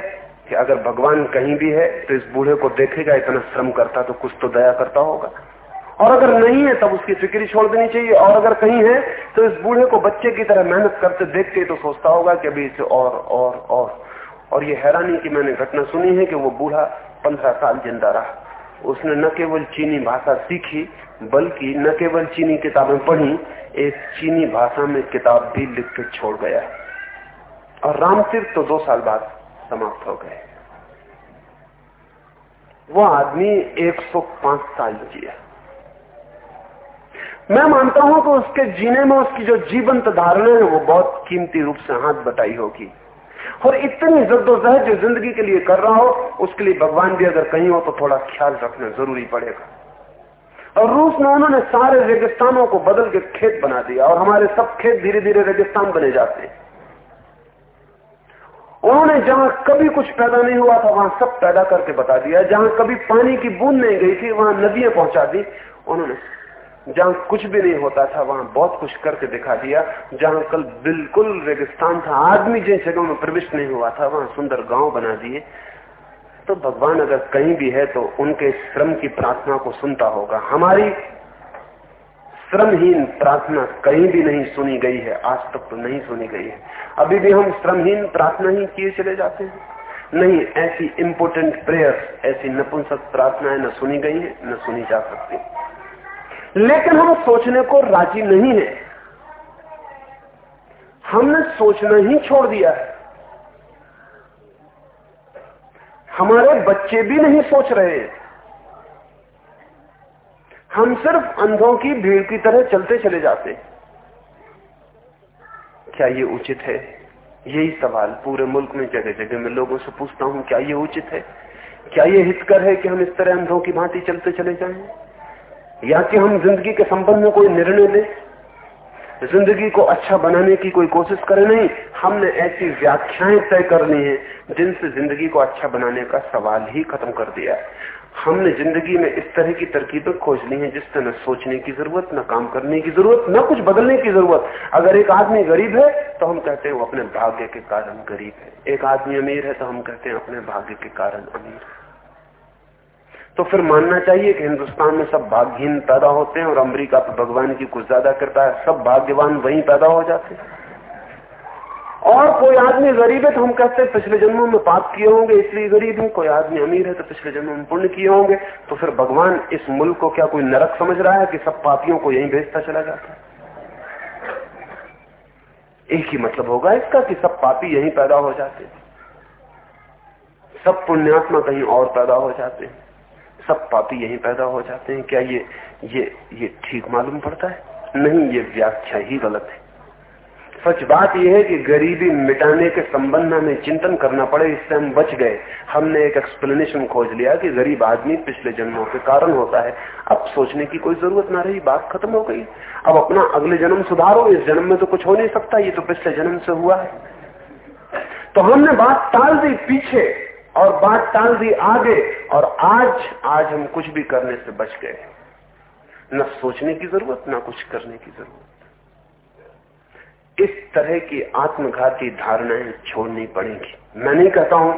कि अगर भगवान कहीं भी है तो इस बूढ़े को देखेगा, इतना श्रम करता तो कुछ तो दया करता होगा। और अगर नहीं है, तब उसकी फिक्री छोड़ देनी चाहिए। और अगर कहीं है तो इस बूढ़े को बच्चे की तरह मेहनत करते देख के तो सोचता होगा कि अभी इसे और और और। और ये हैरानी की मैंने घटना सुनी है कि वो बूढ़ा पंद्रह साल ज़िंदा रहा। उसने न केवल चीनी भाषा सीखी, बल्कि न केवल चीनी किताबें पढ़ी, एक चीनी भाषा में किताब भी लिख के छोड़ गया। और रामतीर्थ तो दो साल बाद समाप्त हो गए। वो आदमी 105 साल जिया। मैं मानता हूँ कि उसके जीने में उसकी जो जीवंत धारणा है, वो बहुत कीमती रूप से हाथ बटाई होगी। और इतनी जद्दोजहद जो ज़िंदगी के लिए कर रहा हो, उसके लिए भगवान भी अगर कहीं हो तो थोड़ा ख्याल रखना ज़रूरी पड़ेगा। और रूस में उन्होंने सारे रेगिस्तानों को बदल के खेत बना दिया और हमारे सब खेत धीरे धीरे रेगिस्तान बने जाते हैं। उन्होंने जहाँ कभी कुछ पैदा नहीं हुआ था, वहाँ सब पैदा करके बता दिया। जहाँ कभी पानी की बूंद नहीं गई थी, वहाँ नदियाँ पहुँचा दी। उन्होंने जहाँ कुछ भी नहीं होता था, वहाँ बहुत कुछ करके दिखा दिया। जहाँ कल बिल्कुल रेगिस्तान था, आदमी जिन जगह में प्रविष्ट नहीं हुआ था, वहाँ सुंदर गाँव बना दिए। तो भगवान अगर कहीं भी है तो उनके श्रम की प्रार्थना को सुनता होगा। हमारी श्रमहीन प्रार्थना कहीं भी नहीं सुनी गई है, आज तक तो नहीं सुनी गई है। अभी भी हम श्रमहीन प्रार्थना ही किए चले जाते हैं। नहीं, ऐसी इंपोर्टेंट प्रेयर ऐसी नपुंसक प्रार्थनाएँ न सुनी गई है, न सुनी जा सकती। लेकिन हम सोचने को राज़ी नहीं है। हमने सोचना ही छोड़ दिया है। हमारे बच्चे भी नहीं सोच रहे हैं। हम सिर्फ़ अंधों की भीड़ की तरह चलते चले जाते। क्या ये उचित है? यही सवाल पूरे मुल्क में जगह जगह में लोगों से पूछता हूँ, क्या ये उचित है? क्या ये हितकर है कि हम इस तरह अंधों की भांति चलते चले जाएँ? या कि हम ज़िंदगी के संबंध में कोई निर्णय लें? ज़िंदगी को अच्छा बनाने की कोई कोशिश करें? नहीं, हमने ऐसी व्याख्याएँ तय करनी है जिनसे ज़िंदगी को अच्छा बनाने का सवाल ही खत्म कर दिया। हमने ज़िंदगी में इस तरह की तरकीबें खोज ली हैं जिससे न सोचने की ज़रूरत, न काम करने की ज़रूरत, न कुछ बदलने की ज़रूरत। अगर एक आदमी गरीब है तो हम कहते हैं वो अपने भाग्य के कारण गरीब है। एक आदमी अमीर है तो हम कहते हैं अपने भाग्य के कारण अमीर तो फिर मानना चाहिए कि हिंदुस्तान में सब भाग्यहीन पैदा होते हैं और अमेरिका पर भगवान की कुछ ज़्यादा करता है, सब भाग्यवान वहीं पैदा हो जाते हैं। और कोई आदमी गरीब है तो हम कहते हैं, पिछले जन्मों में पाप किए होंगे, इसलिए गरीब है। कोई आदमी अमीर है तो पिछले जन्मों में पुण्य किए होंगे। तो फिर भगवान इस मुल्क को क्या कोई नरक समझ रहा है कि सब पापियों को यहीं भेजता चला जाता है? एक ही मतलब होगा इसका कि सब पापी यहीं पैदा हो जाते सब पुण्यात्मा कहीं और पैदा हो जाते हैं। सब पापी यहीं पैदा हो जाते हैं। क्या ये ये ये ठीक मालूम पड़ता है? नहीं, ये व्याख्या ही गलत है। सच बात यह है कि गरीबी मिटाने के संबंध में हमें चिंतन करना पड़े, इससे हम बच गए। हमने एक एक्सप्लेनेशन खोज लिया कि गरीब आदमी पिछले जन्मों के कारण होता है। अब सोचने की कोई ज़रूरत ना रही, बात खत्म हो गई। अब अपना अगले जन्म सुधारो, इस जन्म में तो कुछ हो नहीं सकता, ये तो पिछले जन्म से हुआ है। तो हमने बात टाल दी पीछे और बात टाल दी आगे, और आज आज हम कुछ भी करने से बच गए। न सोचने की ज़रूरत, न कुछ करने की ज़रूरत। इस तरह की आत्मघाती धारणाएँ छोड़नी पड़ेंगी। मैं नहीं कहता हूँ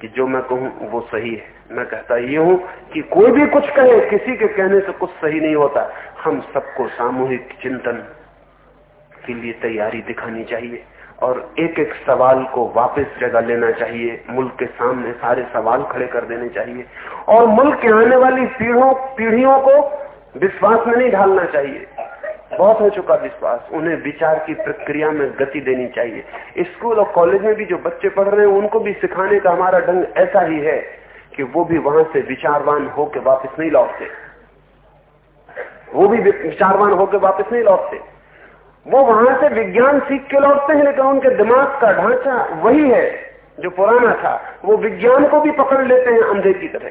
कि जो मैं कहूँ वो सही है। मैं कहता ये हूँ कि कोई भी कुछ कहे, किसी के कहने से कुछ सही नहीं होता। हम सबको सामूहिक चिंतन के लिए तैयारी दिखानी चाहिए और एक एक सवाल को वापस जगह लेना चाहिए। मुल्क के सामने सारे सवाल खड़े कर देने चाहिए और मुल्क के आने वाली पीढ़ों पीढ़ियों को विश्वास में नहीं ढालना चाहिए। बहुत हो चुका विश्वास। उन्हें विचार की प्रक्रिया में गति देनी चाहिए। स्कूल और कॉलेज में भी जो बच्चे पढ़ रहे हैं, उनको भी सिखाने का हमारा ढंग ऐसा ही है कि वो भी वहाँ से विचारवान होकर वापस नहीं लौटते। वो भी विचारवान होकर वापस नहीं लौटते। वो वहाँ से विज्ञान सीख के लौटते हैं, लेकिन उनके दिमाग का ढांचा वही है जो पुराना था। वो विज्ञान को भी पकड़ लेते हैं अंधे की तरह।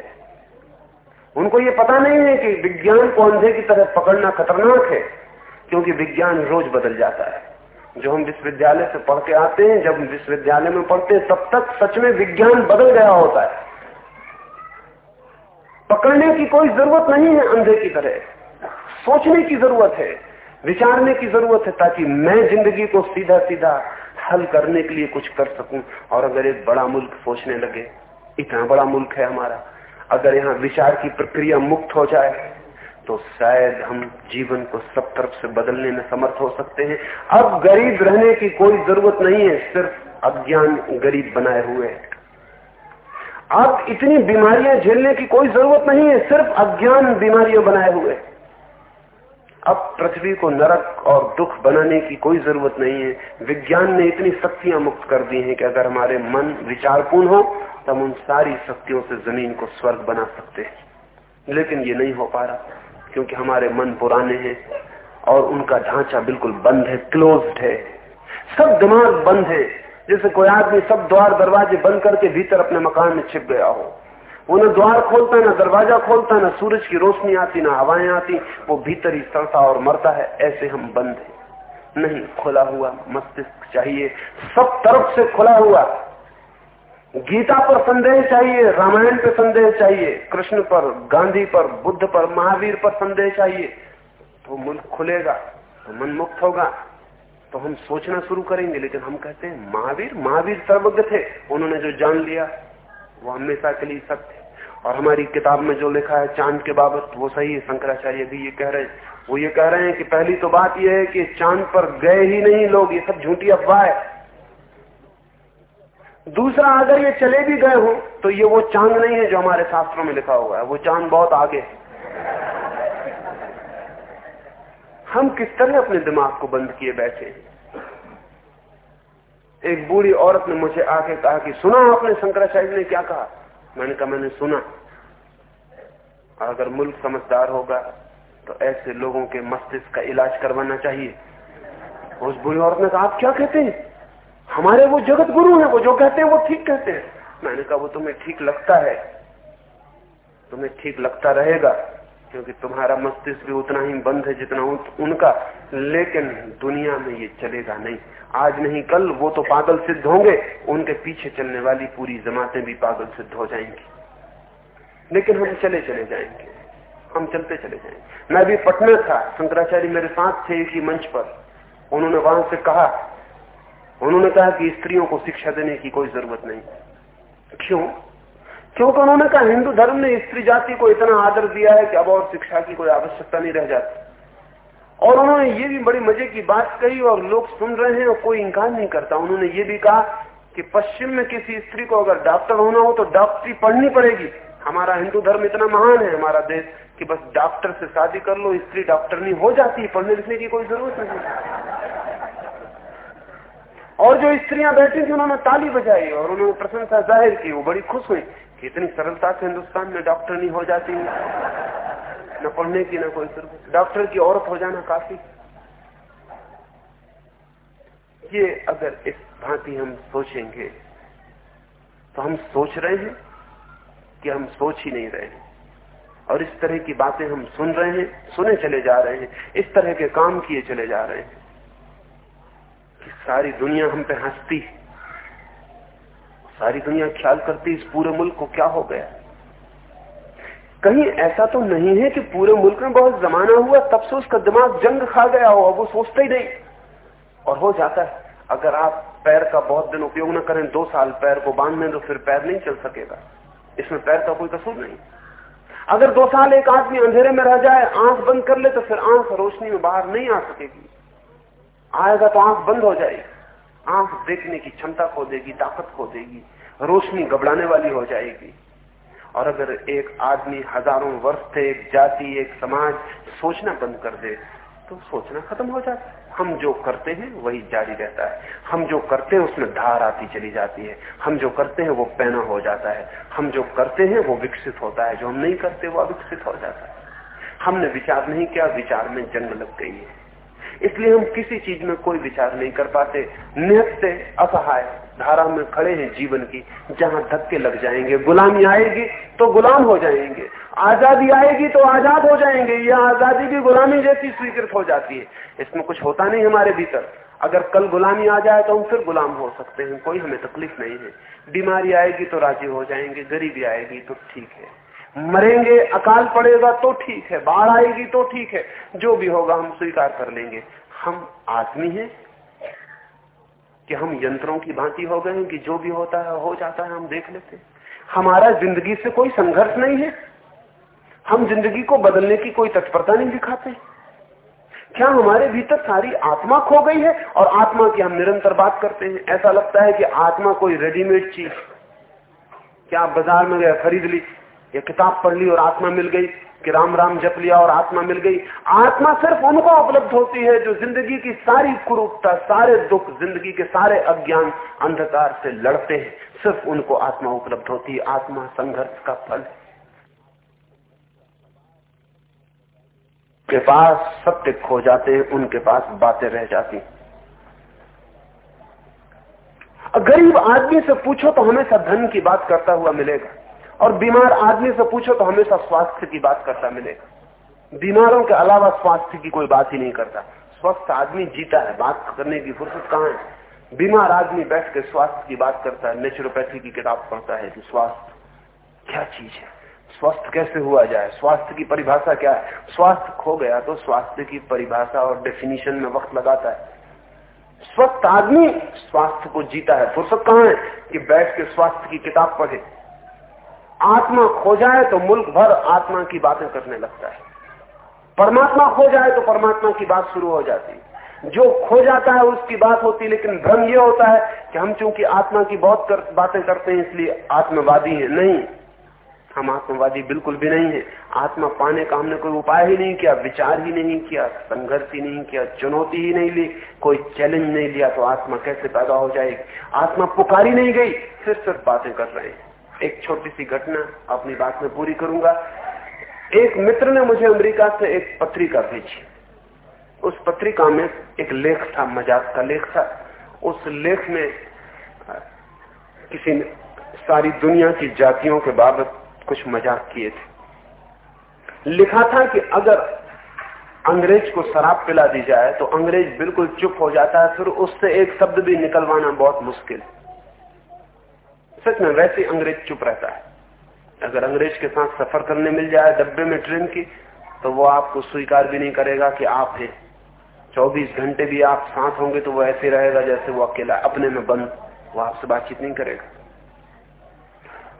उनको ये पता नहीं है कि विज्ञान को अंधे की तरह पकड़ना खतरनाक है। क्योंकि विज्ञान रोज बदल जाता है। जो हम विश्वविद्यालय से पढ़ के आते हैं, जब विश्वविद्यालय में पढ़ते हैं, तब तक सच में विज्ञान बदल गया होता है। पकड़ने की कोई ज़रूरत नहीं है अंधे की तरह। सोचने की ज़रूरत है, विचारने की ज़रूरत है, ताकि मैं ज़िंदगी को सीधा सीधा हल करने के लिए कुछ कर सकूँ। और अगर एक बड़ा मुल्क सोचने लगे, इतना बड़ा मुल्क है हमारा, अगर यहाँ विचार की प्रक्रिया मुक्त हो जाए तो शायद हम जीवन को सब तरफ़ से बदलने में समर्थ हो सकते हैं। अब गरीब रहने की कोई ज़रूरत नहीं है, सिर्फ़ अज्ञान गरीब बनाए हुए है। अब इतनी बीमारियाँ झेलने की कोई ज़रूरत नहीं है, सिर्फ़ अज्ञान बीमारियाँ बनाए हुए अब पृथ्वी को नरक और दुख बनाने की कोई ज़रूरत नहीं है। विज्ञान ने इतनी शक्तियाँ मुक्त कर दी हैं कि अगर हमारे मन विचारपूर्ण हो तो हम उन सारी शक्तियों से ज़मीन को स्वर्ग बना सकते हैं। लेकिन ये नहीं हो पा रहा। क्योंकि हमारे मन पुराने हैं और उनका ढांचा बिल्कुल बंद है क्लोज्ड है। सब दिमाग बंद है। जैसे कोई आदमी सब द्वार दरवाजे बंद करके भीतर अपने मकान में छिप गया हो, वो न द्वार खोलता ना दरवाज़ा खोलता ना सूरज की रोशनी आती, ना हवाएँ आती, वो भीतर ही सड़ता और मरता है, ऐसे हम बंद हैं। नहीं, खुला हुआ मस्तिष्क चाहिए। सब तरफ़ से खुला हुआ गीता पर संदेह चाहिए, रामायण पर संदेह चाहिए, कृष्ण पर, गांधी पर, बुद्ध पर, महावीर पर संदेह चाहिए तो मुल्क खुलेगा तो मन मुक्त होगा। तो हम सोचना शुरू करेंगे, लेकिन हम कहते हैं, महावीर महावीर सर्वज्ञ थे, उन्होंने जो जान लिया, वो हमेशा के लिए सत्य और हमारी किताब में जो लिखा है, चाँद के बाबत, वो सही है, शंकराचार्य भी ये कह रहे हैं। वो ये कह रहे हैं कि पहली तो बात यह है कि चाँद पर गए ही नहीं लोग, ये सब झूठी अफवाह है। दूसरा, अगर ये चले भी गए हो तो ये वो चाँद नहीं है जो हमारे शास्त्रों में लिखा हुआ है। वो चाँद बहुत आगे है। हम किस तरह अपने दिमाग को बंद किए बैठे हैं? एक बूढ़ी औरत ने मुझे आके कहा कि, सुना आपने शंकराचार्य ने क्या कहा? मैंने कहा, मैंने सुना। अगर मुल्क समझदार होगा तो ऐसे लोगों के मस्तिष्क का इलाज करवाना चाहिए। उस बुरी औरत ने कहा, आप क्या कहते हैं? हमारे वो जगत गुरु हैं, वो जो कहते हैं, वो ठीक कहते हैं। मैंने कहा, वो तुम्हें ठीक लगता है? तुम्हें ठीक लगता रहेगा, क्योंकि तुम्हारा मस्तिष्क भी उतना ही बंद है जितना उनका। लेकिन दुनिया में ये चलेगा नहीं। आज नहीं, कल वो तो पागल सिद्ध होंगे। उनके पीछे चलने वाली पूरी जमातें भी पागल सिद्ध हो जाएँगी। लेकिन हम चले चले जाएँगे। हम चलते चले जाएँगे। मैं अभी पटना था। शंकराचार्य मेरे साथ थे इसी मंच पर। उन्होंने वहाँ से कहा उन्होंने कहा कि स्त्रियों को शिक्षा देने की कोई ज़रूरत नहीं। क्यों? क्योंकि उन्होंने कहा, हिंदू धर्म ने स्त्री जाति को इतना आदर दिया है कि अब और शिक्षा की कोई आवश्यकता नहीं रह जाती। और उन्होंने ये भी बड़ी मज़े की बात कही और लोग सुन रहे हैं और कोई इंकार नहीं करता। उन्होंने ये भी कहा कि पश्चिम में किसी स्त्री को अगर डॉक्टर होना हो तो डॉक्टरी पढ़नी पड़ेगी। हमारा हिंदू धर्म इतना महान है, हमारा देश, कि बस डॉक्टर से शादी कर लो, स्त्री डॉक्टर नहीं हो जाती, पढ़ने लिखने की कोई ज़रूरत नहीं। और जो स्त्रियाँ बैठी थी, उन्होंने ताली बजाई और उन्होंने प्रशंसा ज़ाहिर की। वो बड़ी खुश हुई कि इतनी सरलता से हिंदुस्तान में डॉक्टर नहीं हो जाती न पढ़ने की, न कोई डॉक्टर की औरत हो जाना काफ़ी। ये अगर इस भांति हम सोचेंगे तो हम सोच रहे हैं कि हम सोच ही नहीं रहे और इस तरह की बातें हम सुन रहे हैं, सुने चले जा रहे हैं। इस तरह के काम किए चले जा रहे हैं। सारी दुनिया हम पे हंसती सारी दुनिया ख्याल करती इस पूरे मुल्क को क्या हो गया? कहीं ऐसा तो नहीं है कि पूरे मुल्क में बहुत जमाना हुआ, तब से उसका दिमाग जंग खा गया हो वो सोचता ही नहीं। और हो जाता है, अगर आप पैर का बहुत दिन उपयोग न करें, दो साल पैर को बाँध लें तो फिर पैर नहीं चल सकेगा। इसमें पैर का कोई कसूर नहीं। अगर दो साल एक आदमी अंधेरे में रह जाए, आँख बंद कर ले तो फिर आँख रोशनी में बाहर नहीं आ सकेगी। आएगा तो आँख बंद हो जाएगी। आँख देखने की क्षमता खो देगी, ताकत खो देगी, रोशनी घबराने वाली हो जाएगी। और अगर एक आदमी हज़ारों वर्ष से एक जाति, एक समाज सोचना बंद कर दे तो सोचना खत्म हो जाता है। हम जो करते हैं, वही जारी रहता है। हम जो करते हैं, उसमें धार आती चली जाती है। हम जो करते हैं, वो पैना हो जाता है। हम जो करते हैं, वो विकसित होता है। जो हम नहीं करते, वो अविकसित हो जाता है। हमने विचार नहीं किया, विचार में जंग लग गई है। इसलिए हम किसी चीज़ में कोई विचार नहीं कर पाते। निहत से असहाय धारा में खड़े हैं जीवन की, जहाँ धक्के लग जाएँगे। गुलामी आएगी तो गुलाम हो जाएँगे। आज़ादी आएगी तो आज़ाद हो जाएँगे। यह आज़ादी भी गुलामी जैसी स्वीकृत हो जाती है। इसमें कुछ होता नहीं हमारे भीतर। अगर कल गुलामी आ जाए तो हम फिर गुलाम हो सकते हैं। कोई हमें तकलीफ़ नहीं है। बीमारी आएगी तो राज़ी हो जाएँगे। गरीबी आएगी तो ठीक है। मरेंगे, अकाल पड़ेगा तो ठीक है, बाढ़ आएगी तो ठीक है, जो भी होगा हम स्वीकार कर लेंगे। हम आदमी हैं कि हम यंत्रों की भांति हो गए हैं कि जो भी होता है, हो जाता है, हम देख लेते हमारा ज़िंदगी से कोई संघर्ष नहीं है। हम ज़िंदगी को बदलने की कोई तत्परता नहीं दिखाते। क्या हमारे भीतर सारी आत्मा खो गई है और आत्मा की हम निरंतर बात करते हैं? ऐसा लगता है कि आत्मा कोई रेडीमेड चीज़, क्या आप बाज़ार में गए, खरीद ली या किताब पढ़ ली और आत्मा मिल गई कि राम राम जप लिया और आत्मा मिल गई। आत्मा सिर्फ़ उनको उपलब्ध होती है जो ज़िंदगी की सारी कुरूपता, सारे दुख, ज़िंदगी के सारे अज्ञान अंधकार से लड़ते हैं। सिर्फ़ उनको आत्मा उपलब्ध होती है। आत्मा संघर्ष का फल है। के पास सत्य खो जाते हैं, उनके पास बातें रह जाती गरीब आदमी से पूछो तो हमेशा धन की बात करता हुआ मिलेगा। और बीमार आदमी से पूछो तो हमेशा स्वास्थ्य की बात करता मिलेगा। बीमारों के अलावा स्वास्थ्य की कोई बात ही नहीं करता। स्वस्थ आदमी जीता है, बात करने की फुर्सत कहाँ है? बीमार आदमी बैठ के स्वास्थ्य की बात करता है नेचुरोपैथी की किताब पढ़ता है कि स्वास्थ्य क्या चीज़ है? स्वस्थ कैसे हुआ जाए? स्वास्थ्य की परिभाषा क्या है? स्वास्थ्य खो गया तो स्वास्थ्य की परिभाषा और डेफिनेशन में वक्त लगाता है। स्वस्थ आदमी स्वास्थ्य को जीता है। फुर्सत कहाँ है? कि बैठ के स्वास्थ्य की किताब पढ़े। आत्मा खो जाए तो मुल्क भर आत्मा की बातें करने लगता है। परमात्मा खो जाए तो परमात्मा की बात शुरू हो जाती है। जो खो जाता है उसकी बात होती लेकिन भ्रम यह होता है कि हम चूँकि आत्मा की बहुत कर, बातें करते हैं इसलिए आत्मवादी है। नहीं हम आत्मवादी बिल्कुल भी नहीं है। आत्मा पाने का हमने कोई उपाय ही नहीं किया विचार ही नहीं किया संघर्ष ही नहीं किया चुनौती ही नहीं ली कोई चैलेंज नहीं लिया तो आत्मा कैसे पैदा हो जाएगी? आत्मा पुकारी नहीं गई सिर्फ़ सिर्फ़ बातें कर रहे हैं। एक छोटी सी घटना अपनी बात में पूरी करूँगा। एक मित्र ने मुझे अमेरिका से एक पत्रिका भेजी। उस पत्रिका में एक लेख था, मज़ाक का लेख था। उस लेख में किसी ने सारी दुनिया की जातियों के बाबत कुछ मज़ाक किए थे। लिखा था कि अगर अंग्रेज़ को शराब पिला दी जाए तो अंग्रेज़ बिल्कुल चुप हो जाता है, फिर उससे एक शब्द भी निकलवाना बहुत मुश्किल। है सच में वैसे अंग्रेज़ चुप रहता है। अगर अंग्रेज़ के साथ सफ़र करने मिल जाए डब्बे में ट्रेन की तो वो आपको स्वीकार भी नहीं करेगा कि आप हैं। 24 घंटे भी आप साथ होंगे तो वो ऐसे रहेगा जैसे वो अकेला अपने में बंद, वो आपसे बातचीत नहीं करेगा।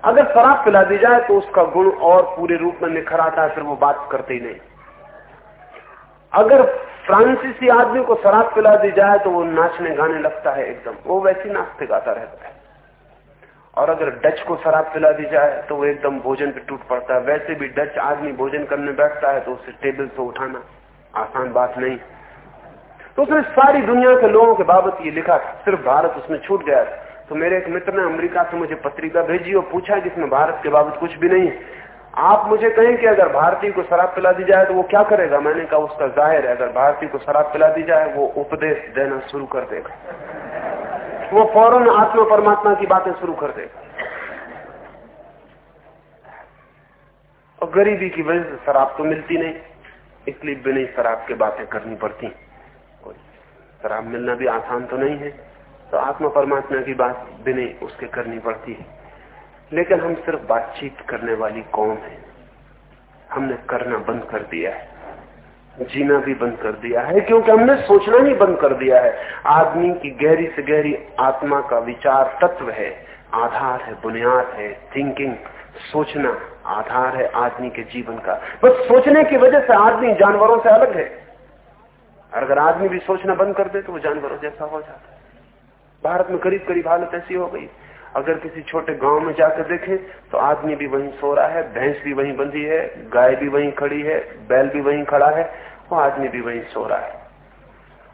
अगर शराब पिला दी जाए तो उसका गुण और पूरे रूप में निखर आता है, फिर वो बात करते ही नहीं। अगर फ्रांसीसी आदमी को शराब पिला दी जाए तो वो नाचने गाने लगता है एकदम, वो वैसे नाचते गाता रहता है। और अगर डच को शराब पिला दी जाए तो वो एकदम भोजन पे टूट पड़ता है। वैसे भी डच आदमी भोजन करने बैठता है तो उसे टेबल से उठाना आसान बात नहीं। तो उसने सारी दुनिया के लोगों के बाबत ये लिखा सिर्फ़ भारत उसमें छूट गया तो मेरे एक मित्र ने अमेरिका से मुझे पत्रिका भेजी और पूछा कि इसमें भारत के बाबत कुछ भी नहीं आप मुझे कहें कि अगर भारतीय को शराब पिला दी जाए तो वो क्या करेगा? मैंने कहा, उसका ज़ाहिर है, अगर भारतीय को शराब पिला दी जाए, वो उपदेश देना शुरू कर देगा। वो फ़ौरन आत्मा परमात्मा की बातें शुरू कर देगा और गरीबी की वजह से शराब तो मिलती नहीं, इसलिए बिना शराब की बातें करनी पड़ती। शराब मिलना भी आसान तो नहीं है तो आत्मा परमात्मा की बात नहीं उसके करनी पड़ती है। लेकिन हम सिर्फ़ बातचीत करने वाली कौन है। हमने करना बंद कर दिया है। जीना भी बंद कर दिया है, क्योंकि हमने सोचना ही बंद कर दिया है। आदमी की गहरी से गहरी आत्मा का विचार तत्व है, आधार है, बुनियाद है थिंकिंग सोचना आधार है आदमी के जीवन का। बस सोचने की वजह से आदमी जानवरों से अलग है। अगर आदमी भी सोचना बंद कर दे तो वो जानवरों जैसा हो जाता है। भारत में करीब करीब हालत ऐसी हो गई। अगर किसी छोटे गाँव में जाकर देखें तो आदमी भी वहीं सो रहा है, भैंस भी वहीं बंधी है, गाय भी वहीं खड़ी है, बैल भी वहीं खड़ा है, वो आदमी भी वहीं सो रहा है।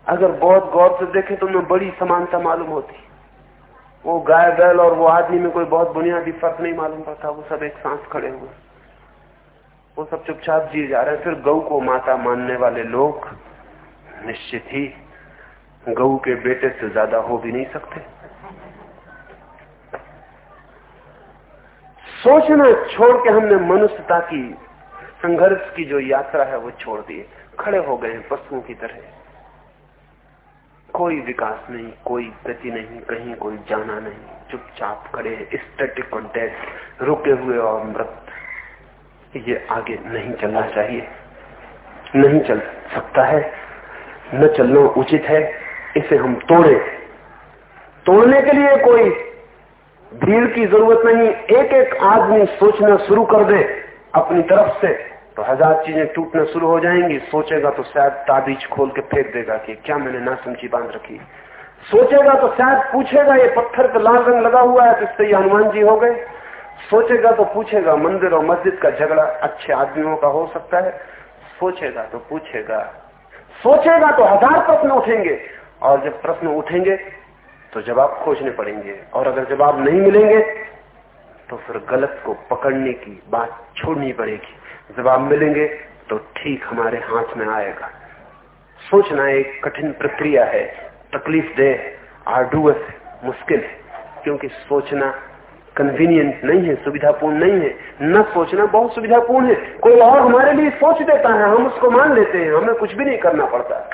अगर बहुत गौर से देखें तो उनमें बड़ी समानता मालूम होती। वो गाय, बैल और वो आदमी में कोई बहुत बुनियादी फ़र्क नहीं मालूम पड़ता, वो सब एक सांस खड़े हुए। वो सब चुपचाप जिए जा रहे हैं। फिर गऊ को माता मानने वाले लोग निश्चित ही गऊ के बेटे से ज़्यादा हो भी नहीं सकते। सोचना छोड़ के हमने मनुष्यता की, संघर्ष की जो यात्रा है वो छोड़ दिए खड़े हो गए पशुओं की तरह। कोई विकास नहीं, कोई गति नहीं, कहीं कोई जाना नहीं। चुपचाप खड़े स्टेटिक डेड रुके हुए और मृत। ये आगे नहीं चलना चाहिए। नहीं चल सकता है। न चलना उचित है। इसे हम तोड़े। तोड़ने के लिए कोई भीड़ की ज़रूरत नहीं एक एक आदमी सोचना शुरू कर दे अपनी तरफ़ से तो हज़ार चीज़ें टूटना शुरू हो जाएँगी। सोचेगा तो शायद ताबीज खोल के फेंक देगा कि क्या मैंने ना समझी बाँध रखी। सोचेगा तो शायद पूछेगा, ये पत्थर पर लाल रंग लगा हुआ है तो इससे ये हनुमान जी हो गए। सोचेगा तो पूछेगा, मंदिर और मस्जिद का झगड़ा अच्छे आदमियों का हो सकता है। सोचेगा तो पूछेगा। सोचेगा तो हज़ार प्रश्न उठेंगे, और जब प्रश्न उठेंगे तो जवाब खोजने पड़ेंगे। और अगर जवाब नहीं मिलेंगे तो फिर गलत को पकड़ने की बात छोड़नी पड़ेगी। जवाब मिलेंगे तो ठीक हमारे हाथ में आएगा। सोचना एक कठिन प्रक्रिया है। तकलीफ़ दे आर्डुअस मुश्किल है। क्योंकि सोचना कन्वीनियंट नहीं है, सुविधापूर्ण नहीं है। न सोचना बहुत सुविधापूर्ण है। कोई और हमारे लिए सोच देता है, हम उसको मान लेते हैं, हमें कुछ भी नहीं करना पड़ता।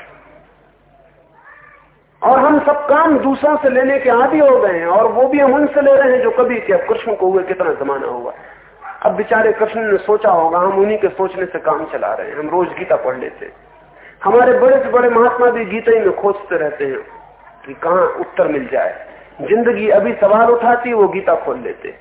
और हम सब काम दूसरों से लेने के आदि हो गए हैं, और वो भी हम उनसे ले रहे हैं जो कभी क्या। कृष्ण को हुए कितना जमाना हुआ। अब बेचारे कृष्ण ने सोचा होगा, हम उन्हीं के सोचने से काम चला रहे हैं। हम रोज गीता पढ़ लेते हमारे बड़े से बड़े महात्मा भी गीता ही में खोजते रहते हैं कि कहा उत्तर मिल जाए। ज़िंदगी अभी सवाल उठाती, वो गीता खोल लेते।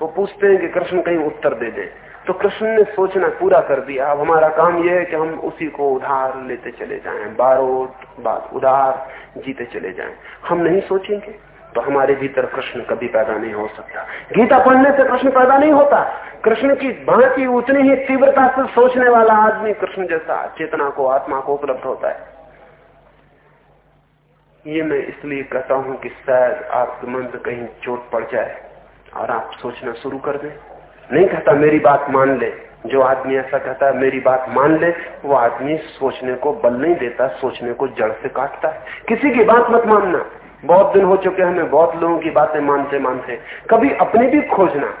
वो पूछते हैं कि कृष्ण कहीं उत्तर दे दे। तो कृष्ण ने सोचना पूरा कर दिया। अब हमारा काम यह है कि हम उसी को उधार लेते चले जाएँ बारोट बात उधार जीते चले जाएँ। हम नहीं सोचेंगे तो हमारे भीतर कृष्ण कभी पैदा नहीं हो सकता। गीता पढ़ने से कृष्ण पैदा नहीं होता। कृष्ण की भांति उतनी ही तीव्रता से सोचने वाला आदमी कृष्ण जैसा चेतना को, आत्मा को उपलब्ध होता है। ये मैं इसलिए कहता हूँ कि शायद आपके मन कहीं चोट पड़ जाए और आप सोचना शुरू कर दें। नहीं कहता, मेरी बात मान ले। जो आदमी ऐसा कहता है, मेरी बात मान ले, वो आदमी सोचने को बल नहीं देता, सोचने को जड़ से काटता है। किसी की बात मत मानना। बहुत दिन हो चुके हमें बहुत लोगों की बातें मानते मानते। कभी अपने भी खोजना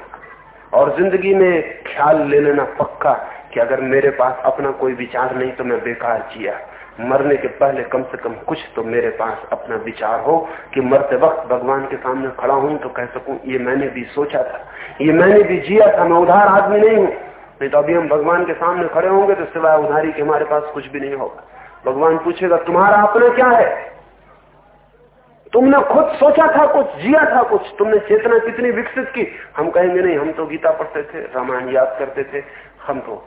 और ज़िंदगी में ख्याल ले लेना पक्का कि अगर मेरे पास अपना कोई विचार नहीं तो मैं बेकार जिया। मरने के पहले कम से कम कुछ तो मेरे पास अपना विचार हो कि मरते वक्त भगवान के सामने खड़ा हूँ तो कह सकूँ, ये मैंने भी सोचा था। ये मैंने भी जिया था, मैं उधार आदमी नहीं हूँ। नहीं तो अभी हम भगवान के सामने खड़े होंगे तो सिवाय उधारी के हमारे पास कुछ भी नहीं होगा। भगवान पूछेगा, तुम्हारा अपना क्या है? तुमने खुद सोचा था कुछ, जिया था कुछ, तुमने चेतना कितनी विकसित की? हम कहेंगे, नहीं, हम तो गीता पढ़ते थे, रामायण याद करते थे, हम तो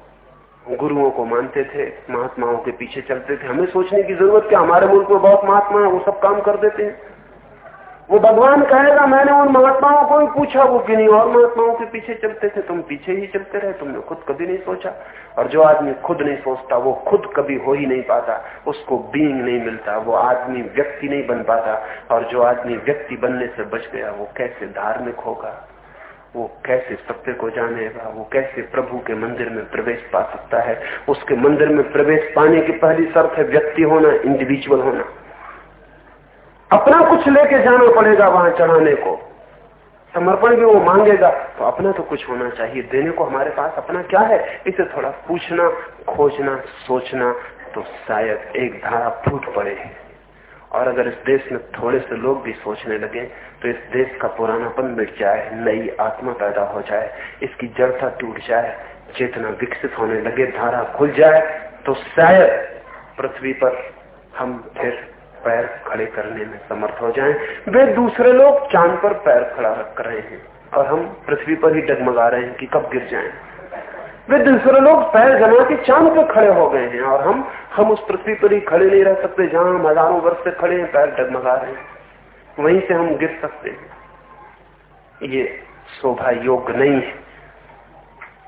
गुरुओं को मानते थे, महात्माओं के पीछे चलते थे। हमें सोचने की ज़रूरत क्या? हमारे मुल्क में बहुत महात्मा है, वो सब काम कर देते हैं। वो भगवान कहेगा, मैंने उन महात्माओं को भी पूछा, वो किन्हीं और महात्माओं के पीछे चलते थे? तुम पीछे ही चलते रहे, तुमने खुद कभी नहीं सोचा। और जो आदमी खुद नहीं सोचता, वो खुद कभी हो ही नहीं पाता। उसको बींग नहीं मिलता, वो आदमी व्यक्ति नहीं बन पाता। और जो आदमी व्यक्ति बनने से बच गया, वो कैसे धार्मिक होगा? वो कैसे सत्य को जानेगा वो कैसे प्रभु के मंदिर में प्रवेश पा सकता है? उसके मंदिर में प्रवेश पाने की पहली शर्त है व्यक्ति होना इंडिविजुअल होना। अपना कुछ लेके जाना पड़ेगा वहाँ चढ़ाने को। समर्पण भी वो मांगेगा तो अपना तो कुछ होना चाहिए। देने को हमारे पास अपना क्या है? इसे थोड़ा पूछना, खोजना, सोचना तो शायद एक धारा फूट पड़े। और अगर इस देश में थोड़े से लोग भी सोचने लगे तो इस देश का पुरानापन मिट जाए, नई आत्मा पैदा हो जाए, इसकी जड़ता टूट जाए, चेतना विकसित होने लगे, धारा खुल जाए तो शायद पृथ्वी पर हम फिर पैर खड़े करने में समर्थ हो जाएँ। वे दूसरे लोग चाँद पर पैर खड़ा रख रहे हैं और हम पृथ्वी पर ही डगमगा रहे हैं कि कब गिर जाएँ। वे दूसरे लोग पैर जमा के चाँद पर खड़े हो गए हैं और हम हम उस पृथ्वी पर ही खड़े नहीं रह सकते, जहाँ हम हज़ारों वर्ष से खड़े हैं, पैर डगमगा रहे हैं। वहीं से हम गिर सकते हैं। ये शोभा योग्य नहीं है।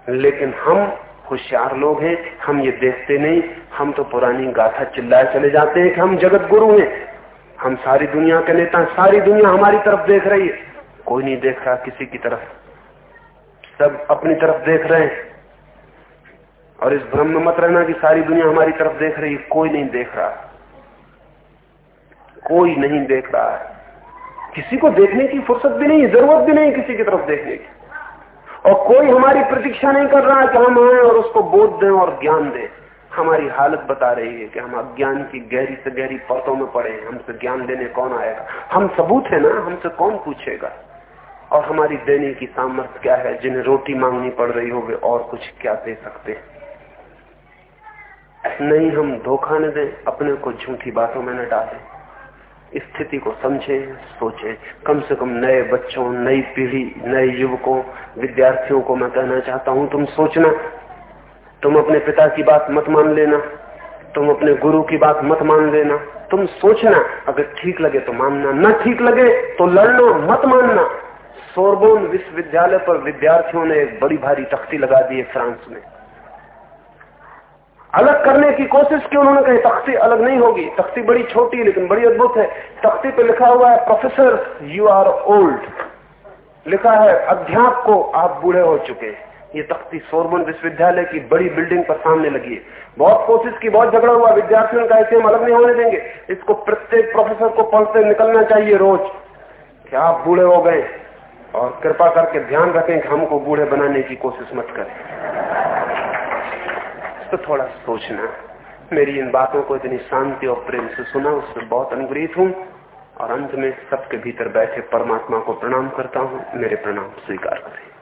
लेकिन हम होशियार लोग हैं, हम ये देखते नहीं, हम तो पुरानी गाथा चिल्लाए चले जाते हैं कि हम जगत गुरु हैं। हम सारी दुनिया के नेता, सारी दुनिया हमारी तरफ़ देख रही है। कोई नहीं देख रहा किसी की तरफ़। सब अपनी तरफ़ देख रहे हैं। और इस भ्रम में मत रहना कि सारी दुनिया हमारी तरफ़ देख रही है। कोई नहीं देख रहा। कोई नहीं देख रहा है। किसी को देखने की फुर्सत भी नहीं, ज़रूरत भी नहीं किसी की तरफ़ देखने की। और कोई हमारी प्रतीक्षा नहीं कर रहा कि हम आए और उसको बोध दें और ज्ञान दें। हमारी हालत बता रही है कि हम अज्ञान की गहरी से गहरी परतों में पड़े हैं। हमसे ज्ञान देने कौन आएगा? हम सबूत है ना, हमसे कौन पूछेगा? और हमारी देने की सामर्थ्य क्या है? जिन्हें रोटी मांगनी पड़ रही हो वे और कुछ क्या दे सकते हैं? नहीं, हम धोखा न दें, अपने को झूठी बातों में न डालें। स्थिति को समझें, सोचें। कम से कम नए बच्चों, नई पीढ़ी, नए युवकों, विद्यार्थियों को मैं कहना चाहता हूँ, तुम सोचना। तुम अपने पिता की बात मत मान लेना। तुम अपने गुरु की बात मत मान लेना। तुम सोचना, अगर ठीक लगे तो मानना, न ठीक लगे तो लड़ना, मत मानना। सोरबोन विश्वविद्यालय पर विद्यार्थियों ने एक बड़ी भारी तख्ती लगा दी है फ्रांस में। अलग करने की कोशिश की उन्होंने, कही तख्ती अलग नहीं होगी। तख्ती बड़ी छोटी, लेकिन बड़ी अद्भुत है। तख्ती पे लिखा हुआ है प्रोफेसर यू आर ओल्ड लिखा है, अध्याप को आप बूढ़े हो चुके ये तख्ती सोरबन विश्वविद्यालय की बड़ी बिल्डिंग पर सामने लगी है। बहुत कोशिश की, बहुत झगड़ा हुआ। विद्यार्थियों का ऐसे हम अलग नहीं होने देंगे। इसको प्रत्येक प्रोफेसर को पढ़ते निकलना चाहिए रोज। कि आप बूढ़े हो गए और कृपा करके ध्यान रखें कि हमको बूढ़े बनाने की कोशिश मत करें। तो थोड़ा सोचना। मेरी इन बातों को इतनी शांति और प्रेम से सुना, उससे बहुत अनुग्रहित हूँ और अंत में सबके भीतर बैठे परमात्मा को प्रणाम करता हूँ। मेरे प्रणाम स्वीकार करें।